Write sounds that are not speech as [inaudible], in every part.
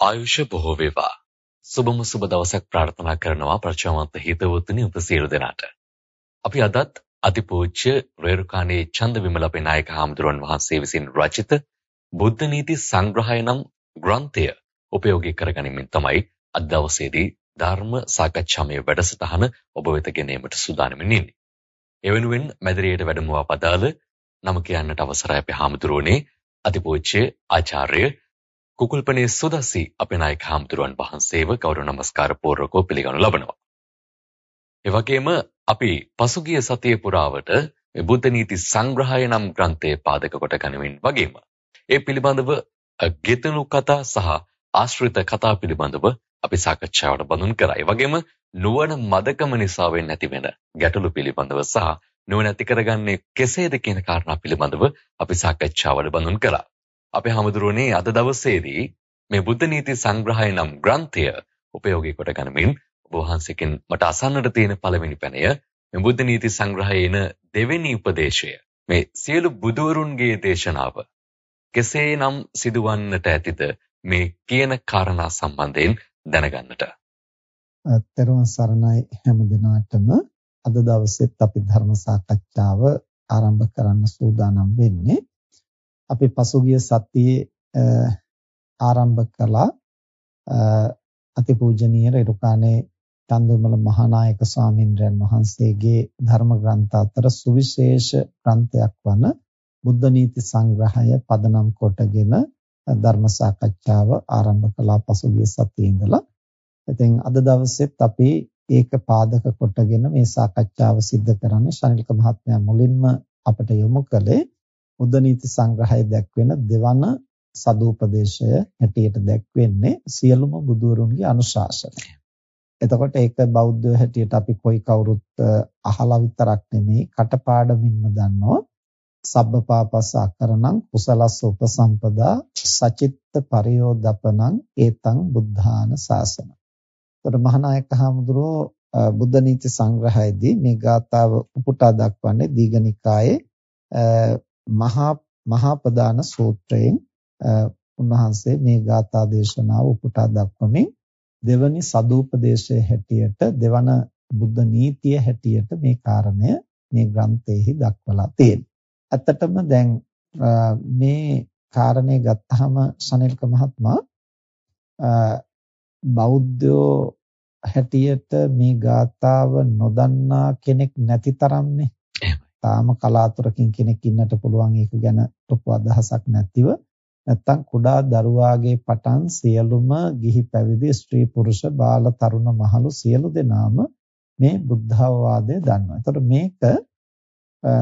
ආයුෂ බොහෝ වේවා. සුබම සුබ දවසක් ප්‍රාර්ථනා කරනවා ප්‍රචාරවන්ත හිතවතුනි ඔබ සියලු දෙනාට. අපි අදත් අතිපූජ්‍ය රේරුකාණේ චන්දවිමල අපේනායක හාමුදුරන් වහන්සේ විසින් රචිත බුද්ධ නීති සංග්‍රහය නම් ග්‍රන්ථය උපයෝගී කරගනිමින් තමයි අද දවසේදී ධර්ම සාකච්ඡාමය වැඩසටහන ඔබ වෙත ගෙනීමට සූදානම්ින් ඉන්නේ. එවෙනුවෙන් මැදිරියට වැඩමවා පදාළ නම කියන්නට අවසරයි අපේ හාමුදුරුවනේ අතිපූජ්‍ය ආචාර්ය කුකුල්පනේ සුදස්සි අපේ නායක හාමුදුරුවන් වහන්සේව ගෞරව නමස්කාර පූර්වකව පිළිගනු ලබනවා. ඒ වගේම අපි පසුගිය සතිය පුරාවට බුද්ධ නීති සංග්‍රහය නම් ග්‍රන්ථය පාදක කොට ගනිමින් වගේම ඒ පිළිබඳව ගෙතනු කතා සහ ආශ්‍රිත කතා පිළිබඳව අපි සාකච්ඡාවට බඳුන් කරා. ඒ වගේම නුවණ මදකම නිසා වෙන්නේ නැති වෙන ගැටලු පිළිබඳව සහ නුවණ ඇති කරගන්නේ කෙසේද කියන කාරණා පිළිබඳව අපි සාකච්ඡාවට බඳුන් කළා. අපේ හැමදෙරුවනේ අද දවසේදී මේ බුද්ධ නීති සංග්‍රහය නම් ග්‍රන්ථය උපයෝගී කොට ගනිමින් ඔබ වහන්සේකින් මට අසන්නට තියෙන පළවෙනි පැනය මේ බුද්ධ නීති සංග්‍රහයේ එන දෙවෙනි උපදේශය මේ සියලු බුදුවරුන්ගේ දේශනාව කෙසේනම් සිදුවන්නට ඇතිද මේ කියන කාරණා සම්බන්ධයෙන් දැනගන්නට. අත්තරම සරණයි හැම දිනාටම අද දවසෙත් අපි ධර්ම සාකච්ඡාව ආරම්භ කරන්න සූදානම් වෙන්නේ. අපි පසුගිය සතියේ ආරම්භ කළා අතිපූජනීය රේරුකාණේ චන්දමල මහානායක ස්වාමින්ද්‍රයන් වහන්සේගේ ධර්ම ග්‍රන්ථ අතර සුවිශේෂ ග්‍රන්ථයක් වන බුද්ධ නීති සංග්‍රහය පදනම් කොටගෙන ධර්ම සාකච්ඡාව ආරම්භ කළා පසුගිය සතියේ ඉඳලා. ඉතින් අද දවසෙත් අපි ඒක පාදක කොටගෙන මේ සාකච්ඡාව සිද්ධ කරන්නේ ශනිල්ක මහත්මයා මුලින්ම අපට යොමු කළේ බුද්ධ නීති සංග්‍රහය දැක්වෙන දෙවන සදුපදේශය හැටියට දැක්වෙන්නේ සියලුම බුදුරුන්ගේ අනුශාසනය. එතකොට ඒක බෞද්ධ හැටියට අපි කොයි කවුරුත් අහලා විතරක් නෙමෙයි කටපාඩමින්ම දන්නවා සබ්බපාපස්ස අකරණං කුසලස්ස උපසම්පදා සචිත්ත පරියෝදපනං ඒතං බුද්ධාන ශාසන. එතකොට මහානායක හාමුදුරුවෝ බුද්ධ නීති සංග්‍රහයේදී මේ ගාථාව උපුටා දක්වන්නේ දීඝනිකායේ මහා මහා ප්‍රදාන සූත්‍රයෙන් උන්වහන්සේ මේ ගාථා දේශනාව උපුටා දක්වමින් දෙවනි සදූපදේශයේ හැටියට දෙවන බුද්ධ නීතිය හැටියට මේ කාරණය මේ ග්‍රන්ථයේහි දක්වලා තියෙනවා. ඇත්තටම දැන් මේ කාරණේ ගත්තාම සනිල්ක මහත්මයා බෞද්ධයෝ හැටියට මේ ගාතාව නොදන්නා කෙනෙක් නැති තරම්නේ. තාම කලාතුරකින් කෙනෙක් ඉන්නට පුළුවන් ඒක ගැන ලොකු අදහසක් නැතිව නැත්තම් කුඩා දරුවාගේ පටන් සියලුම ගිහි පැවිදි ස්ත්‍රී පුරුෂ බාල තරුණ මහලු සියලු දෙනාම මේ බුද්ධාවවාදය දන්නවා. ඒතකොට මේක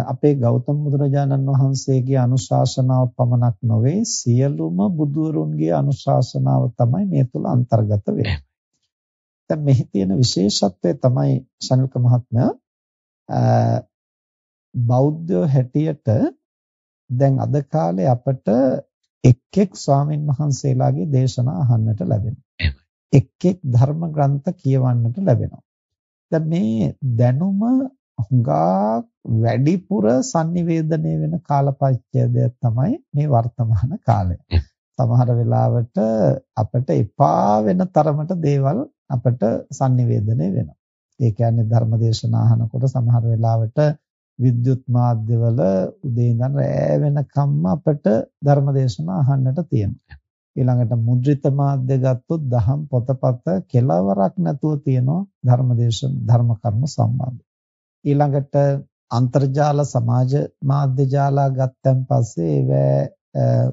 අපේ ගෞතම බුදුරජාණන් වහන්සේගේ අනුශාසනාව පමණක් නොවේ සියලුම බුදුරුන්ගේ අනුශාසනාව තමයි මේ තුල අන්තර්ගත වෙන්නේ. දැන් මෙහි තියෙන විශේෂත්වය තමයි ශනික මහත්මයා බෞද්ධ හැටියට දැන් අද කාලේ අපට එක් එක් ස්වාමින් වහන්සේලාගේ දේශනා අහන්නට ලැබෙනවා. එක් එක් ධර්ම ග්‍රන්ථ කියවන්නට ලැබෙනවා. දැන් මේ දැනුම හුඟා වැඩිපුර sannivedanaya වෙන කාලපරිච්ඡේදය තමයි මේ වර්තමාන කාලය. සමහර වෙලාවට අපිට එපා වෙන තරමට දේවල් අපිට sannivedanaya වෙනවා. ඒ කියන්නේ ධර්මදේශනා අහනකොට සමහර වෙලාවට විද්‍යුත් මාධ්‍යවල උදේ ඉඳන් රෑ වෙනකම්ම අපිට ධර්මදේශනා අහන්නට තියෙනවා. ඊළඟට මුද්‍රිත මාධ්‍ය ගත්තොත් දහම් පොතපත කෙලවරක් නැතුව තියෙනවා ධර්මදේශන ධර්ම කර්ම සම්බන්ධ. ඊළඟට අන්තර්ජාල සමාජ මාධ්‍ය ජාලා ගත්තන් පස්සේ ඒවැ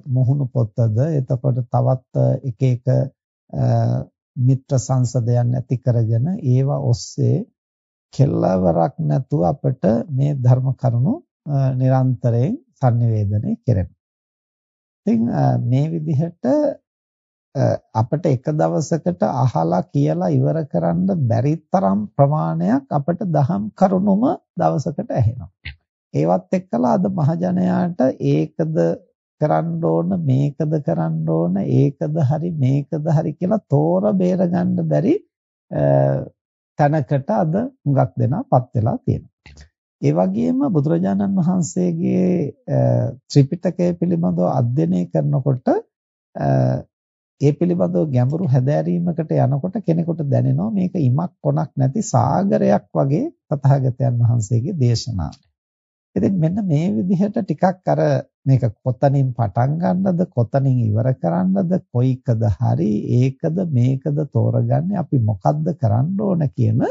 මුහුණු පොතද එතකොට තවත් එක එක මිත්‍ර සංසදයන් ඇති කරගෙන ඒවා ඔස්සේ කෙල්ලවරක් නැතුව අපිට මේ ධර්ම කරුණු නිරන්තරයෙන් sannivedanaya කෙරෙනවා. ඉතින් මේ විදිහට අපිට එක දවසකට අහලා කියලා ඉවර කරන්න බැරි තරම් ප්‍රමාණයක් අපිට දහම් කරුණුම දවසකට ඇහෙනවා. ඒවත් එක්කලා අද මහජනයාට ඒකද කරන්න ඕන මේකද කරන්න ඕන ඒකද හරි මේකද හරි කියලා තෝර බේර ගන්න බැරි තැනකට අද හුඟක් දෙනාපත් වෙලා තියෙනවා. ඒ වගේම බුදුරජාණන් වහන්සේගේ ත්‍රිපිටකය පිළිබඳව අධ්‍යයනය කරනකොට ඒ පිළිබඳව ගැඹුරු හැදෑරීමකට යනකොට කෙනෙකුට දැනෙනවා මේක ඉමක් කොනක් නැති සාගරයක් වගේ තථාගතයන් වහන්සේගේ දේශනාව. ඉතින් මෙන්න මේ විදිහට ටිකක් අර මේක කොතනින් පටන් ගන්නද කොතනින් ඉවර කරන්නද කොයිකද හරි ඒකද මේකද තෝරගන්නේ අපි මොකද්ද කරන්න ඕන කියන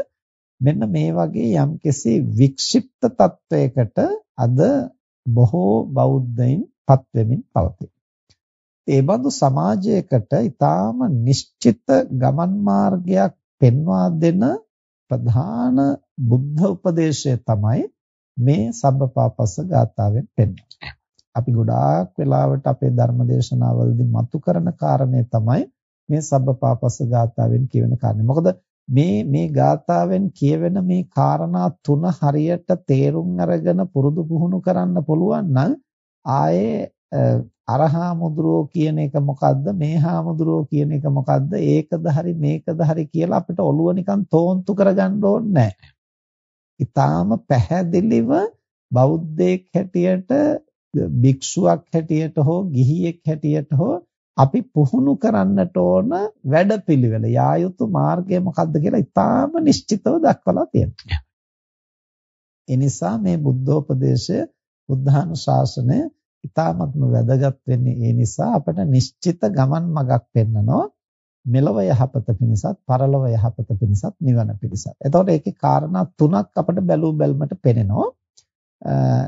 මෙන්න මේ වගේ යම්කිසි වික්ෂිප්ත තත්වයකට අද බොහෝ බෞද්ධයින් පත් වෙමින් පවතී. ඒ බඳු සමාජයකට ඊටාම නිශ්චිත ගමන් මාර්ගයක් පෙන්වා දෙන ප්‍රධාන බුද්ධ උපදේශය තමයි මේ සබ්බපාපස්ස ගාථාවෙන් පෙන්වන්නේ. අපි ගොඩාක් වෙලාවට අපේ ධර්මදේශනාවලදී මතු කරන කාරණේ තමයි මේ සබ්බපාපස්ස ගාථාවෙන් කියවෙන කාරණේ. මොකද මේ මේ ගාථාවෙන් කියවෙන මේ කාරණා තුන හරියට තේරුම් අරගෙන පුරුදු පුහුණු කරන්න පුළුවන් නම් ආයේ අරහා මුද්‍රෝ කියන එක මොකද්ද මේ හාමුදුරෝ කියන එක මොකද්ද ඒකද හරි මේකද හරි කියලා අපිට ඔළුව නිකන් තෝන්තු කරගන්න ඕනේ නැහැ. ඊටාම පැහැදිලිව බෞද්ධයෙක් හැටියට භික්ෂුවක් හැටියට හෝ ගිහියෙක් හැටියට හෝ අපි පුහුණු කරන්නට ඕන වැඩපිළිවෙල යා යුතු මාර්ගය මොකක්ද කියලා ඊටාම නිශ්චිතව දක්වලා තියෙනවා. ඒ නිසා මේ බුද්ධෝපදේශය බුද්ධානුශාසනය ඊටාමත්ම වැදගත් වෙන්නේ ඒ නිසා අපට නිශ්චිත ගමන් මගක් පෙන්නනවා. මෙලව යහපත පිණිසත් පරලොව යහපත පිණිසත් නිවන පිණිසත්. එතකොට ඒකේ කාරණා තුනක් අපිට බැලූ බැල්මට පෙනෙනවා.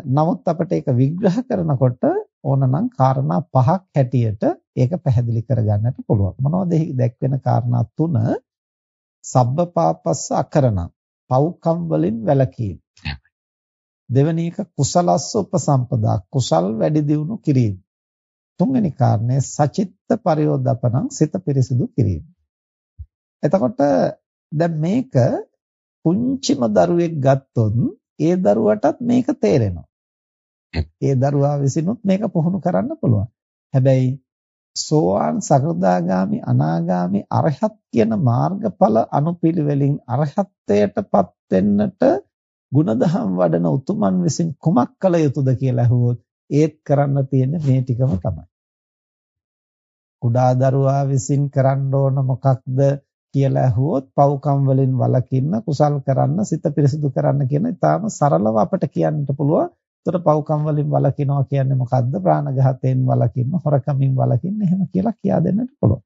නමුත් අපිට ඒක විග්‍රහ කරනකොට ඕනනම් කාරණා පහක් හැටියට ඒක පැහැදිලි කරගන්නට පුළුවන්. මොනවද දැක්වෙන කාරණා තුන? සබ්බපාපස්ස අකරණ. පව්කම් වලින් වැළකීම. දෙවැනි එක කුසලස්ස උපසම්පදා කුසල් වැඩි දියුණු කිරීම. තුන්වෙනි කාරණය සචිත්ත පරියෝදපණං සිත පිරිසිදු කිරීම. එතකොට දැන් මේක පුංචිම දරුවෙක් ගත්තොත් ඒ දරුවටත් මේක තේරෙනවා. ඒ දරුවා විසිනුත් මේක පුහුණු කරන්න පුළුවන්. හැබැයි සෝවාන් සකෘදාගාමි අනාගාමි අරහත් කියන මාර්ගඵල අනුපිළිවෙලින් අරහත්ත්වයටපත් වෙන්නට ಗುಣදහම් වඩන උතුමන් විසින් කුමක් කළ යුතුද කියලා අහුවොත් ඒත් කරන්න තියෙන්නේ මේ ටිකම තමයි. කුඩා දරුවා විසින් කරන්න ඕන මොකක්ද කියලා අහුවොත් පව්කම් වලින් වළකින්න කුසල් කරන්න සිත පිරිසිදු කරන්න කියන ඉතාම සරලව අපට කියන්නට පුළුවන්. ඒතර පව්කම් වලින් වළකිනවා කියන්නේ මොකද්ද? ප්‍රාණඝාතයෙන් වළකින්න, හොරකමින් වළකින්න එහෙම කියලා කියා දෙන්නට පුළුවන්.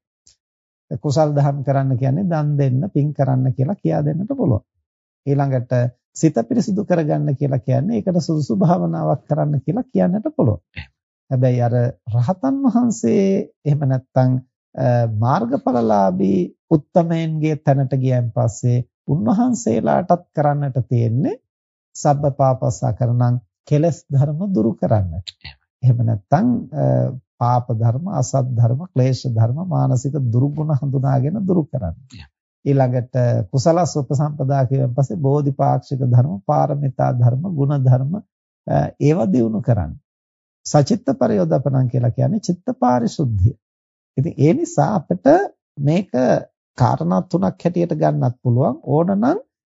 කුසල් දහම් කරන්න කියන්නේ දන් දෙන්න, පින් කරන්න කියලා කියා දෙන්නට පුළුවන්. ඊළඟට සිත පිරිසිදු කරගන්න කියලා කියන්නේ ඒකට සුදුසු භාවනාවක් කරන්න කියලා කියන්නට පුළුවන්. හැබැයි අර රහතන් වහන්සේ එහෙම නැත්නම් මාර්ගඵලලාභී උත්තමයන්ගේ තැනට ගියන් පස්සේ උන්වහන්සේලාටත් කරන්නට තියෙන්නේ සබ්බපාපස්සා කරනං කෙලස් ධර්ම දුරු කරන්නට. එහෙම නැත්නම් පාප ධර්ම, අසත් ධර්ම, ක්ලේශ ධර්ම, මානසික දුර්ගුණ හඳුනාගෙන දුරු කරන්න. ඊළඟට කුසලස් උපසම්පදා කියන පස්සේ බෝධිපාක්ෂික ධර්ම, පාරමිතා ධර්ම, ගුණ ධර්ම ඒවා දිනු කරන්න. සචිත්ත පරියෝදපණම් කියලා කියන්නේ චිත්ත පාරිශුද්ධිය. ඉතින් ඒ නිසා අපිට මේක කාරණා තුනක් හැටියට ගන්නත් පුළුවන්. ඕනනම්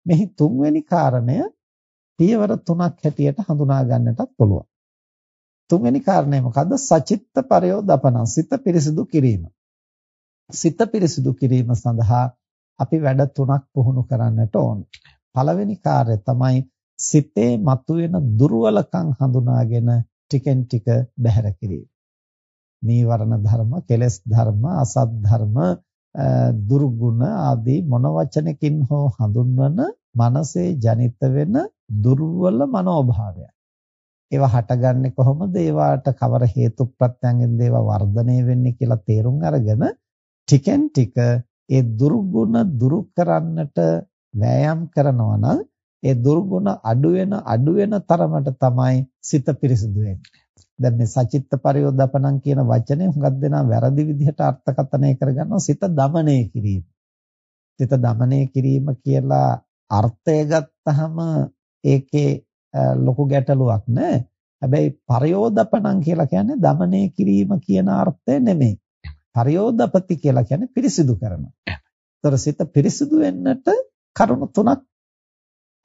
මෙහි තුන්වෙනි කාරණය පියවර තුනක් හැටියට හඳුනා ගන්නටත් පුළුවන්. තුන්වෙනි කාරණය මොකද්ද? සචිත්ත පරියෝදපණම් සිත පිරිසිදු කිරීම. සිත පිරිසිදු කිරීම සඳහා අපි වැඩ තුනක් පුහුණු කරන්නට ඕන. පළවෙනි කාර්යය තමයි සිතේ මතුවෙන දුර්වලකම් හඳුනාගෙන ටිකෙන් ටික බැහැර කිරීම. නීවරණ ධර්ම, කෙලෙස් ධර්ම, අසත් ධර්ම, දුර්ගුණ ආදී මොන වචනකින් හෝ හඳුන්වන මනසේ ජනිත වෙන දුර්වල මනෝභාවය. ඒවා හටගන්නේ කොහොමද? ඒවාට කවර හේතු ප්‍රත්‍යයෙන් ඒවා වර්ධනය වෙන්නේ කියලා තේරුම් අරගෙන ටිකෙන් ටික ඒ දුර්ගුණ දුරු කරන්නට වෑයම් කරනවා නම් ඒ දුර්ගුණ අඩු වෙන අඩු වෙන තරමට තමයි සිත පිරිසුදු වෙන්නේ. දැන් මේ සචිත්ත පරියෝදපණං කියන වචනේ හුඟක් දෙනා වැරදි විදිහට අර්ථකථනය කරගන්නවා සිත দমনය කිරීම. සිත দমনය කිරීම කියලා අර්ථය ගත්තහම ඒකේ ලොකු ගැටලුවක් නෑ. හැබැයි පරියෝදපණං කියලා කියන්නේ দমনය කිරීම කියන අර්ථය නෙමෙයි. පරියෝදපති කියලා කියන්නේ පිරිසිදු කරනවා. ඒතර සිත පිරිසිදු වෙන්නට කරුණු තුනක්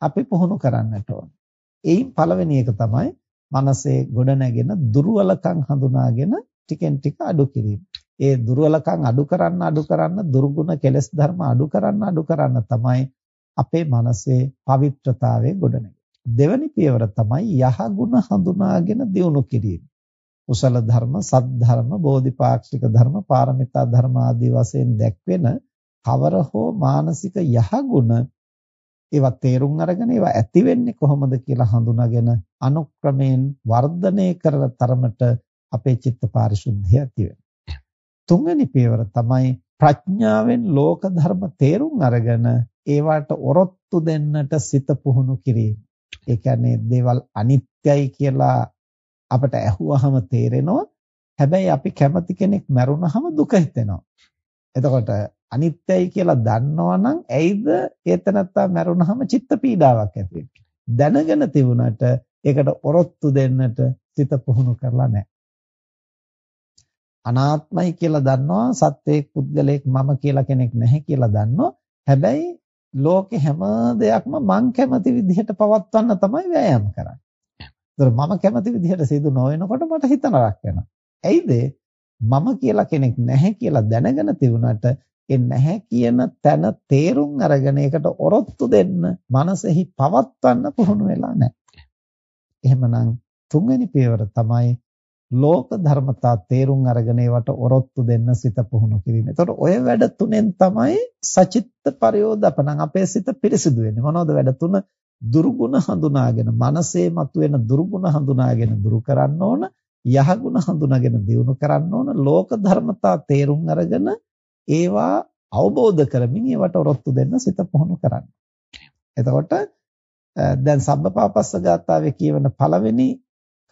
අපි පුහුණු කරන්නට ඕන. එයින් පළවෙනි එක තමයි මනසේ ගොඩ නැගෙන දුර්වලකම් හඳුනාගෙන ටිකෙන් ටික අඩු කිරීම. ඒ දුර්වලකම් අඩු කරන්න අඩු කරන්න දුර්ගුණ කෙලස් ධර්ම අඩු කරන්න අඩු කරන්න තමයි අපේ මනසේ පවිත්‍රතාවය ගොඩනැගෙන්නේ. දෙවැනි පියවර තමයි යහගුණ හඳුනාගෙන දියුණු කිරීම. කුසල ධර්ම, සත් ධර්ම, බෝධිපාක්ෂික ධර්ම, පාරමිතා ධර්ම ආදී වශයෙන් දැක්වෙන කවර හෝ මානසික යහගුණ ඒවා තේරුම් අරගෙන ඒවා ඇති වෙන්නේ කොහොමද කියලා හඳුනාගෙන අනුක්‍රමයෙන් වර්ධනය කරන තරමට අපේ චිත්ත පාරිශුද්ධිය ඇති වෙනවා. තුන්වෙනි පියවර තමයි ප්‍රඥාවෙන් ලෝක ධර්ම තේරුම් අරගෙන ඒවට ඔරොත්තු දෙන්නට සිත පුහුණු කිරීම. ඒ කියන්නේ දේවල් අනිත්‍යයි කියලා අපට ඇහුවහම තේරෙනවා. හැබැයි අපි කැමති කෙනෙක් මැරුණහම දුක හිතෙනවා. එතකොට අනිත්‍යයි කියලා දන්නවනම් ඇයිද ඒතනත්තා මැරුණහම චිත්ත පීඩාවක් ඇති දැනගෙන තිබුණට ඒකට ඔරොත්තු දෙන්නට සිත පුහුණු කරලා නැහැ. අනාත්මයි කියලා දන්නවා සත්‍යයක් පුද්ගලයෙක් මම කියලා කෙනෙක් නැහැ කියලා දන්නවා. හැබැයි ලෝකේ හැම දෙයක්ම මං කැමති විදිහට පවත්වන්න තමයි වෑයම් කරන්නේ. ඒතර මම කැමති විදිහට සිදු නොවෙනකොට මට හිත නරක වෙනවා. ඇයිද? මම කියලා කෙනෙක් නැහැ කියලා දැනගෙන තිබුණාට ඒ නැහැ කියන තැන තේරුම් අරගෙන ඒකට ඔරොත්තු දෙන්න මනසෙහි පවත්වන්න පුහුණු වෙලා නැහැ. එහෙමනම් තුන්වෙනි පියවර තමයි ලෝක ධර්මතා තේරුම් අරගෙන ඒවට ඔරොත්තු දෙන්න සිත පුහුණු කිරීම. එතකොට ඔය වැඩ තුනෙන් තමයි සචිත්ත පරියෝදපණං අපේ සිත පිරිසිදු වෙන්නේ. මොනවද වැඩ තුන? දුර්ගුණ හඳුනාගෙන මනසේ මතුවෙන දුර්ගුණ හඳුනාගෙන දුරු කරන්න ඕන යහගුණ හඳුනාගෙන දියුණු කරන්න ඕන ලෝක ධර්මතා තේරුම් අරගෙන ඒවා අවබෝධ කරමින් ඒවට ඔරොත්තු දෙන්න සිත පුහුණු කරන්න. එතකොට දැන් සබ්බපාපස්ස ගාතාවේ කියවන පළවෙනි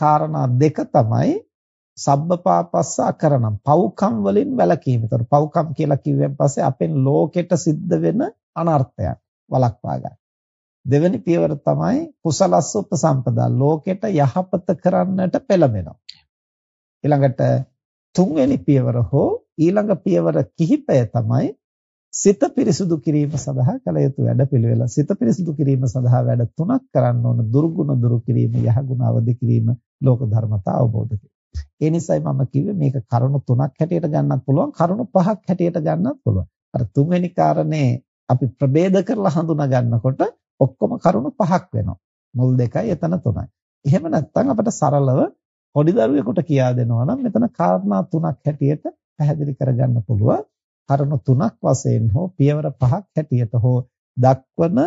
කාරණා දෙක තමයි සබ්බපාපස්ස අකරණම් පව්කම් වලින් වැළකීම. ඒතකොට පව්කම් කියලා කිව්වෙන් පස්සේ අපෙන් ලෝකෙට සිද්ධ වෙන අනර්ථයක් වළක්වා ගන්න. දෙවෙනි පියවර තමයි කුසලස්ස උපසම්පදා ලෝකෙට යහපත කරන්නට පෙළඹෙනවා. ඊළඟට තුන්වෙනි පියවර හෝ ඊළඟ පියවර කිහිපය තමයි සිත පිරිසුදු කිරීම සඳහා කළ යුතු වැඩපිළිවෙල. සිත පිරිසුදු කිරීම සඳහා වැඩ තුනක් කරන්න ඕන. දුර්ගුණ දුරු කිරීම, යහගුණ අවදි කිරීම, ලෝක ධර්මතා අවබෝධ කිරීම. ඒ නිසායි මම කිව්වේ මේක කරුණු තුනක් හැටියට ගන්නත් පුළුවන්, කරුණු පහක් හැටියට ගන්නත් පුළුවන්. අර තුන්වෙනි කාරණේ අපි ප්‍රභේද කරලා හඳුනා ගන්නකොට ඔක්කොම කරුණු පහක් වෙනවා. මුල් දෙකයි එතන තුනයි. එහෙම නැත්නම් අපිට සරලව පොඩි දරුවෙකුට කියා දෙනවා නම් මෙතන කාරණා තුනක් හැටියට පැහැදිලි කරගන්න පුළුවන්. කරුණු තුනක් වශයෙන් හෝ පියවර පහක් හැටියට හෝ දක්වන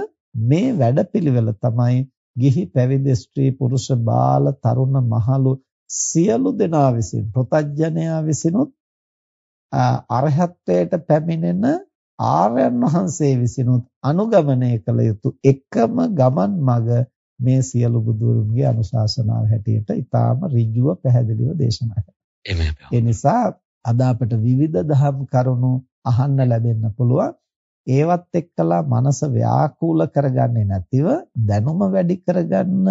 මේ වැඩපිළිවෙල තමයි ගිහි පැවිදි ස්ත්‍රී පුරුෂ බාල තරුණ මහලු සියලු දෙනා විසින් ප්‍රතඥයා විසිනුත් අරහත්ත්වයට පැමිණෙන ආර්යයන් වහන්සේ විසිනුත් අනුගමනය කළ යුතු එකම ගමන් මඟ මේ සියලු බුදුරුන්ගේ අනුශාසනාව හැටියට ඊටාම ඍජුව පැහැදිලිව දේශනා කරනවා. ඒ නිසා අද අපට විවිධ දහම් කරුණු අහන්න ලැබෙන්න පුළුවන්. ඒවත් එක්කලා මනස ව්‍යාකූල කරගන්නේ නැතිව දැනුම වැඩි කරගන්න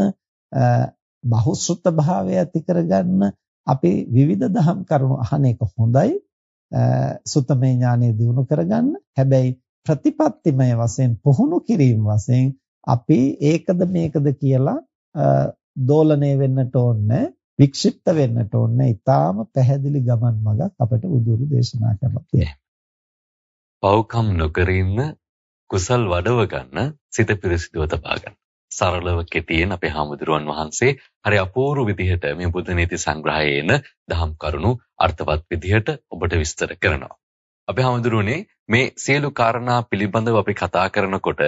බහුශෘත භාවය ඇති කරගන්න අපි විවිධ දහම් කරුණු අහන එක හොඳයි. සුතමේ ඥානෙ දිනු කරගන්න. හැබැයි ප්‍රතිපත්තිමය වශයෙන් පුහුණු කිරීම වශයෙන් අපි ඒකද මේකද කියලා දෝලණය වෙන්නට ඕනේ වික්ෂිප්ත වෙන්නට ඕනේ ඊටාම පැහැදිලි ගමන් මඟක් අපට උදුරු දේශනා කරලා තියෙනවා. පව්කම් නොකර ඉන්න කුසල් වඩව ගන්න සිත පිරිසිදුව තබා ගන්න. සරලව කෙටියෙන් අපේ හාමුදුරුවන් වහන්සේ හරි අපූර්ව විදිහට මේ බුද්ධ නීති සංග්‍රහයේ එන දහම් කරුණු අර්ථවත් විදිහට ඔබට විස්තර කරනවා. අපේ හාමුදුරුවනේ මේ සියලු කාරණා පිළිබඳව අපි කතා කරනකොට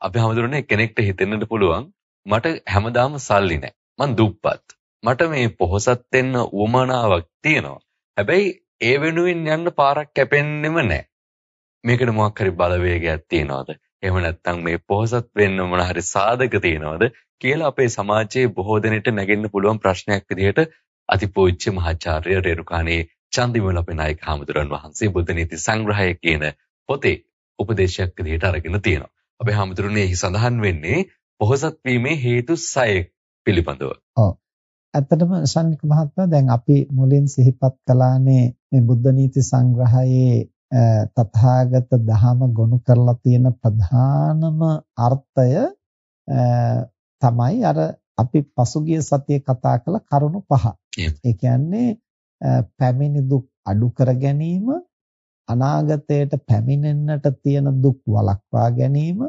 අපේ හාමුදුරුවනේ කෙනෙක්ට හිතෙන්නට පුළුවන් මට හැමදාම සල්ලි නැහැ. මං දුප්පත්. මට මේ පොහොසත් වෙන්න උවමනාවක් තියෙනවා. හැබැයි ඒ වෙනුවෙන් යන්න පාරක් කැපෙන්නෙම නැහැ. මේකට මොකක් හරි බලවේගයක් තියනවාද? එහෙම නැත්නම් මේ පොහොසත් වෙන්න මොන හරි සාධක තියනවද කියලා අපේ සමාජයේ බොහෝ දෙනෙට නැගෙන්න පුළුවන් ප්‍රශ්නයක් විදිහට අතිපූජ්‍ය මහාචාර්ය රේරුකාණේ චන්දිමල අපේ නායක හාමුදුරන් වහන්සේ බුද්ධ නීති සංග්‍රහය කියන පොතේ උපදේශයක් විදිහට අරගෙන තියෙනවා. අපේ හාමුදුරනේ එහි සඳහන් වෙන්නේ පොහොසත් වීමේ හේතු 6 පිළිබඳව. ඔව්. ඇත්තටම ශාන්වික මහත්මයා දැන් අපි මුලින් සිහිපත් කළානේ මේ බුද්ධ නීති සංග්‍රහයේ තථාගත දහම ගොනු කරලා තියෙන ප්‍රධානම අර්ථය තමයි අර අපි පසුගිය සතියේ කතා කළ කරුණු පහ. ඒ කියන්නේ පැමිණි දුක් අඩු කර ගැනීම අනාගතයට පැමිණෙන්නට තියෙන දුක් වළක්වා ගැනීම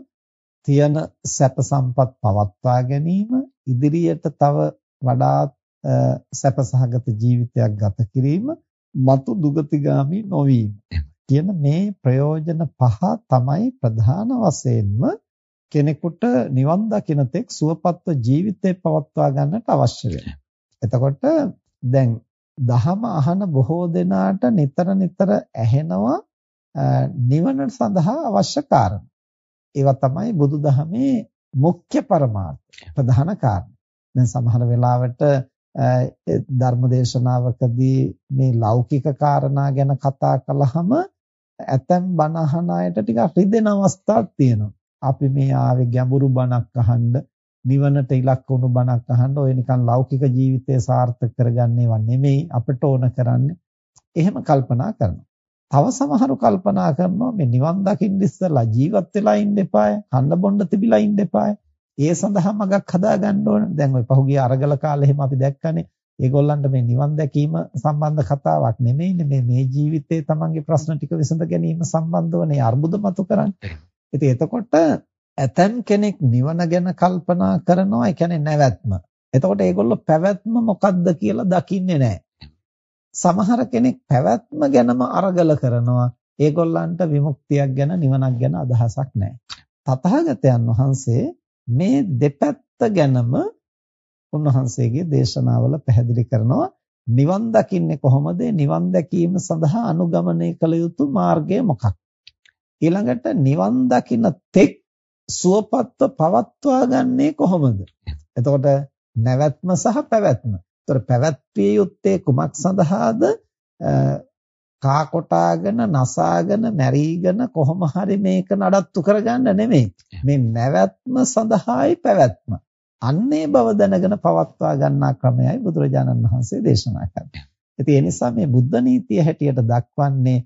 තියෙන සැප සම්පත් පවත්වා ගැනීම ඉදිරියට තව වඩාත් සැපසහගත ජීවිතයක් ගත කිරීම මතු දුගතිගාමි නොවීම කියන මේ ප්‍රයෝජන පහ තමයි ප්‍රධාන වශයෙන්ම කෙනෙකුට නිවන් දකින තෙක් සුවපත්ව ජීවිතේ පවත්වා ගන්නට අවශ්‍ය වෙනවා. එතකොට දැන් දහම අහන බොහෝ දෙනාට නිතර නිතර ඇහෙනවා නිවන සඳහා අවශ්‍ය කාරණා. ඒවා තමයි බුදුදහමේ මුඛ්‍ය පරමාර්ථ ප්‍රධාන කාරණා. දැන් සමහර වෙලාවට ධර්මදේශනාවකදී මේ ලෞකික කාරණා ගැන කතා කළාම ඇතැම් බණ අහන අයට ටිකක් රිදෙන අවස්ථාවක් තියෙනවා. අපි මේ ආවේ ගැඹුරු බණක් අහන්න නිවනට ඉලක්ක වුණු බණක් අහන්න ඔය නිකන් ලෞකික ජීවිතය සාර්ථක කරගන්නේව නෙමෙයි අපට ඕන කරන්නේ. එහෙම කල්පනා කරනවා. තව සමහරු කල්පනා කරනවා මේ නිවන් දකින්න ඉස්සලා ජීවත් වෙලා ඉන්න එපාය, කන්න බොන්න තිබිලා ඉන්න එපාය. ඒ සඳහා මගක් හදා ගන්න ඕන. දැන් ওই පහුගිය අරගල කාලේ එහෙම අපි දැක්කනේ. ඒගොල්ලන්ට මේ නිවන් දැකීම සම්බන්ධ කතාවක් නෙමෙයිනේ මේ මේ ජීවිතේ තමන්ගේ ප්‍රශ්න ටික විසඳ ගැනීම සම්බන්ධවනේ අර්බුද මතු කරන්නේ. ඉතින් එතකොට ඇතන් කෙනෙක් නිවන ගැන කල්පනා කරනවා ඒ කියන්නේ නැවැත්ම. එතකොට ඒගොල්ලෝ පැවැත්ම මොකද්ද කියලා දකින්නේ නැහැ. සමහර කෙනෙක් පැවැත්ම ගැනම අරගල කරනවා. ඒගොල්ලන්ට විමුක්තියක් ගැන නිවනක් ගැන අදහසක් නැහැ. තථාගතයන් වහන්සේ මේ දෙපැත්ත ගැනම උන්වහන්සේගේ දේශනාවල පැහැදිලි කරනවා. නිවන් දකින්නේ කොහොමද? නිවන් දැකීම සඳහා අනුගමනය කළ යුතු මාර්ගය මොකක්ද? ඊළඟට නිවන් දකින්න තෙක් සුවපත්ව පවත්වා ගන්නේ කොහොමද? එතකොට නැවැත්ම සහ පැවැත්ම. එතකොට පැවැත්විය යුත්තේ කුමක් සඳහාද? කා කොටාගෙන නසාගෙන මැරීගෙන කොහොම හරි මේක නඩත්තු කරගන්න නෙමෙයි. මේ නැවැත්ම සඳහායි පැවැත්ම. අන්නේ බව දැනගෙන පවත්වා ගන්නා ක්‍රමයයි බුදුරජාණන් වහන්සේ දේශනා කරන්නේ. ඉතින් ඒ නිසා මේ බුද්ධ නීතිය හැටියට දක්වන්නේ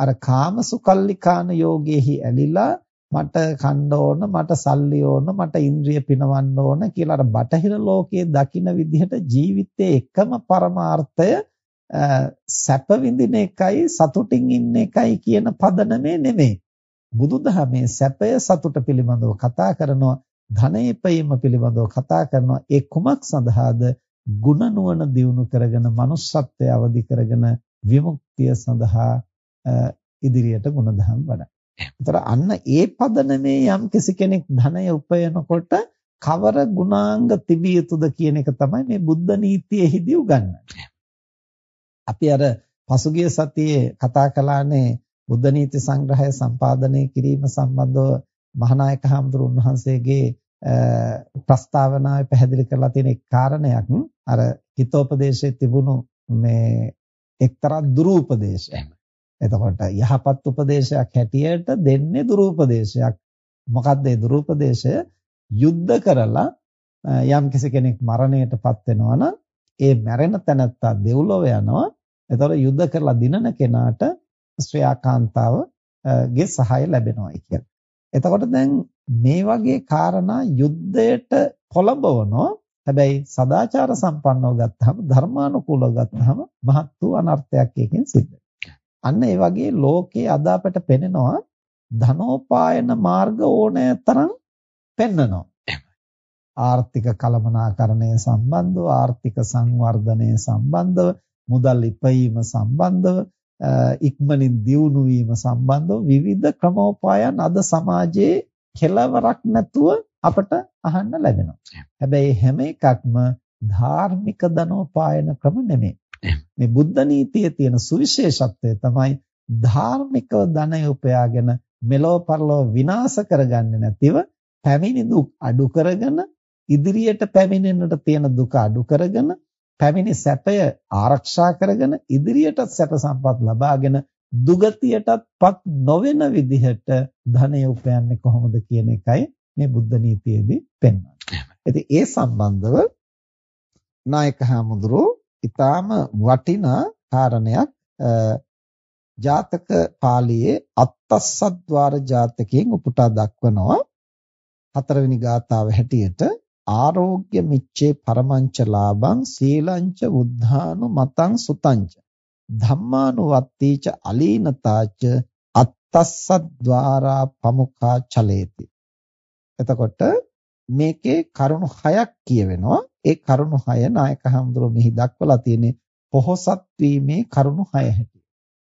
අර කාමසුකල්ලිකාන යෝගයේහි ඇලිලා මට කණ්ඩ ඕන මට සල්ලි ඕන මට ඉන්ද්‍රිය පිනවන්න ඕන කියලා අර බටහිර ලෝකයේ දකින විදිහට ජීවිතයේ එකම පරමාර්ථය සැප විඳින එකයි සතුටින් ඉන්න එකයි කියන පදනමේ නෙමෙයි බුදුදහමේ සැපය සතුට පිළිබඳව කතා කරනවා ධනයපීම පිළිබඳව කතා කරනවා ඒ කුමක් සඳහාද ಗುಣ නුවණ දියුණු කරගෙන manussත්වය අවදි කරගෙන විමුක්තිය සඳහා ඉදිරියට ගුණධම් වඩන. ඒතර අන්න ඒ පදනමේ යම් කිසි කෙනෙක් ධනය උපයනකොට කවර ගුණාංග තිබිය යුතුද කියන එක තමයි මේ බුද්ධ නීතියෙහිදී උගන්වන්නේ. අපි අර පසුගිය සතියේ කතා කළානේ බුද්ධ නීති සංග්‍රහය සම්පාදනය කිරීම සම්බන්ධව මහානායක හඳුරුන් වහන්සේගේ ප්‍රස්තාවනාවේ පැහැදිලි කරලා තියෙන එක් කාරණයක් අර හිතෝපදේශයේ තිබුණු මේ එක්තරා දුරූපදේශයක්. එතකොට යහපත් උපදේශයක් හැටියට දෙන්නේ දුරූපදේශයක්. මොකක්ද ඒ දුරූපදේශය? යුද්ධ කරලා යම් කෙනෙක් මරණයටපත් වෙනවා නම් ඒ මැරෙන තැනත්තා දෙව්ලොව යනවා. එතකොට යුද්ධ කරලා දිනන කෙනාට ශ්‍රේයාකාන්තාවගේ සහාය ලැබෙනවා කියලා. එතකොට දැන් මේ වගේ කාරණා යුද්ධයට පොළඹවනවා. හැබැයි සදාචාර සම්පන්නව ගත්තාම ධර්මානුකූලව ගත්තාම මහත් වූ අනර්ථයක් එකකින් සිද්ධ අන්න ඒ වගේ ලෝකයේ අද අපට පෙනෙනවා ධනෝපායන මාර්ග ඕනෑ තරම් පෙන්නනවා. ආර්ථික කළමනාකරණය සම්බන්ධව ආර්ථික සංවර්ධනය සම්බන්ධව මුදල් ඉපයීම සම්බන්ධව ඉක්මනින් දියුණු වීම සම්බන්ධව විවිධ ක්‍රමෝපායන් අද සමාජයේ කෙලවරක් නැතුව අපට අහන්න ලැබෙනවා. හැබැයි හැම එකක්ම ධාර්මික ධනෝපායන ක්‍රම නෙමෙයි. මේ බුද්ධ නීතියේ තියෙන සුවිශේෂත්වය තමයි ධාර්මිකව ධනය උපයාගෙන මෙලොව පරලොව විනාශ කරගන්නේ නැතිව පැමිණි දුක් අඩු කරගෙන ඉදිරියට පැමිණෙන්නට තියෙන දුක අඩු කරගෙන පැමිණි සැපය ආරක්ෂා කරගෙන ඉදිරියට සැප සම්පත් ලබාගෙන දුගතියටත්පත් නොවන විදිහට ධනය උපයන්නේ කොහොමද කියන එකයි මේ බුද්ධ නීතියේදී පෙන්වන්නේ. ඉතින් ඒ සම්බන්ධව නායක හාමුදුරුවෝ ඊටාම වටිනා කාරණයක් ජාතක පාළියේ අත්තස්සද්්වාර ජාතකයෙන් උපුටා දක්වනවා හතරවෙනි ගාථාව හැටියට ආරෝග්‍ය මිච්ඡේ පරමංච ලාභං සීලංච උද්ධානු මතං සුතංච ධම්මානුවත්තීච අලීනතාච අත්තස්සද්්වාරා පමුඛා චලේති. එතකොට මේකේ කරුණු හයක් කියවෙනවා. ඒ කරුණු හය නායක හඳුරෝ මෙහි දක්වලා තියෙන්නේ පොහොසත් වීමේ කරුණු හය හැටියට.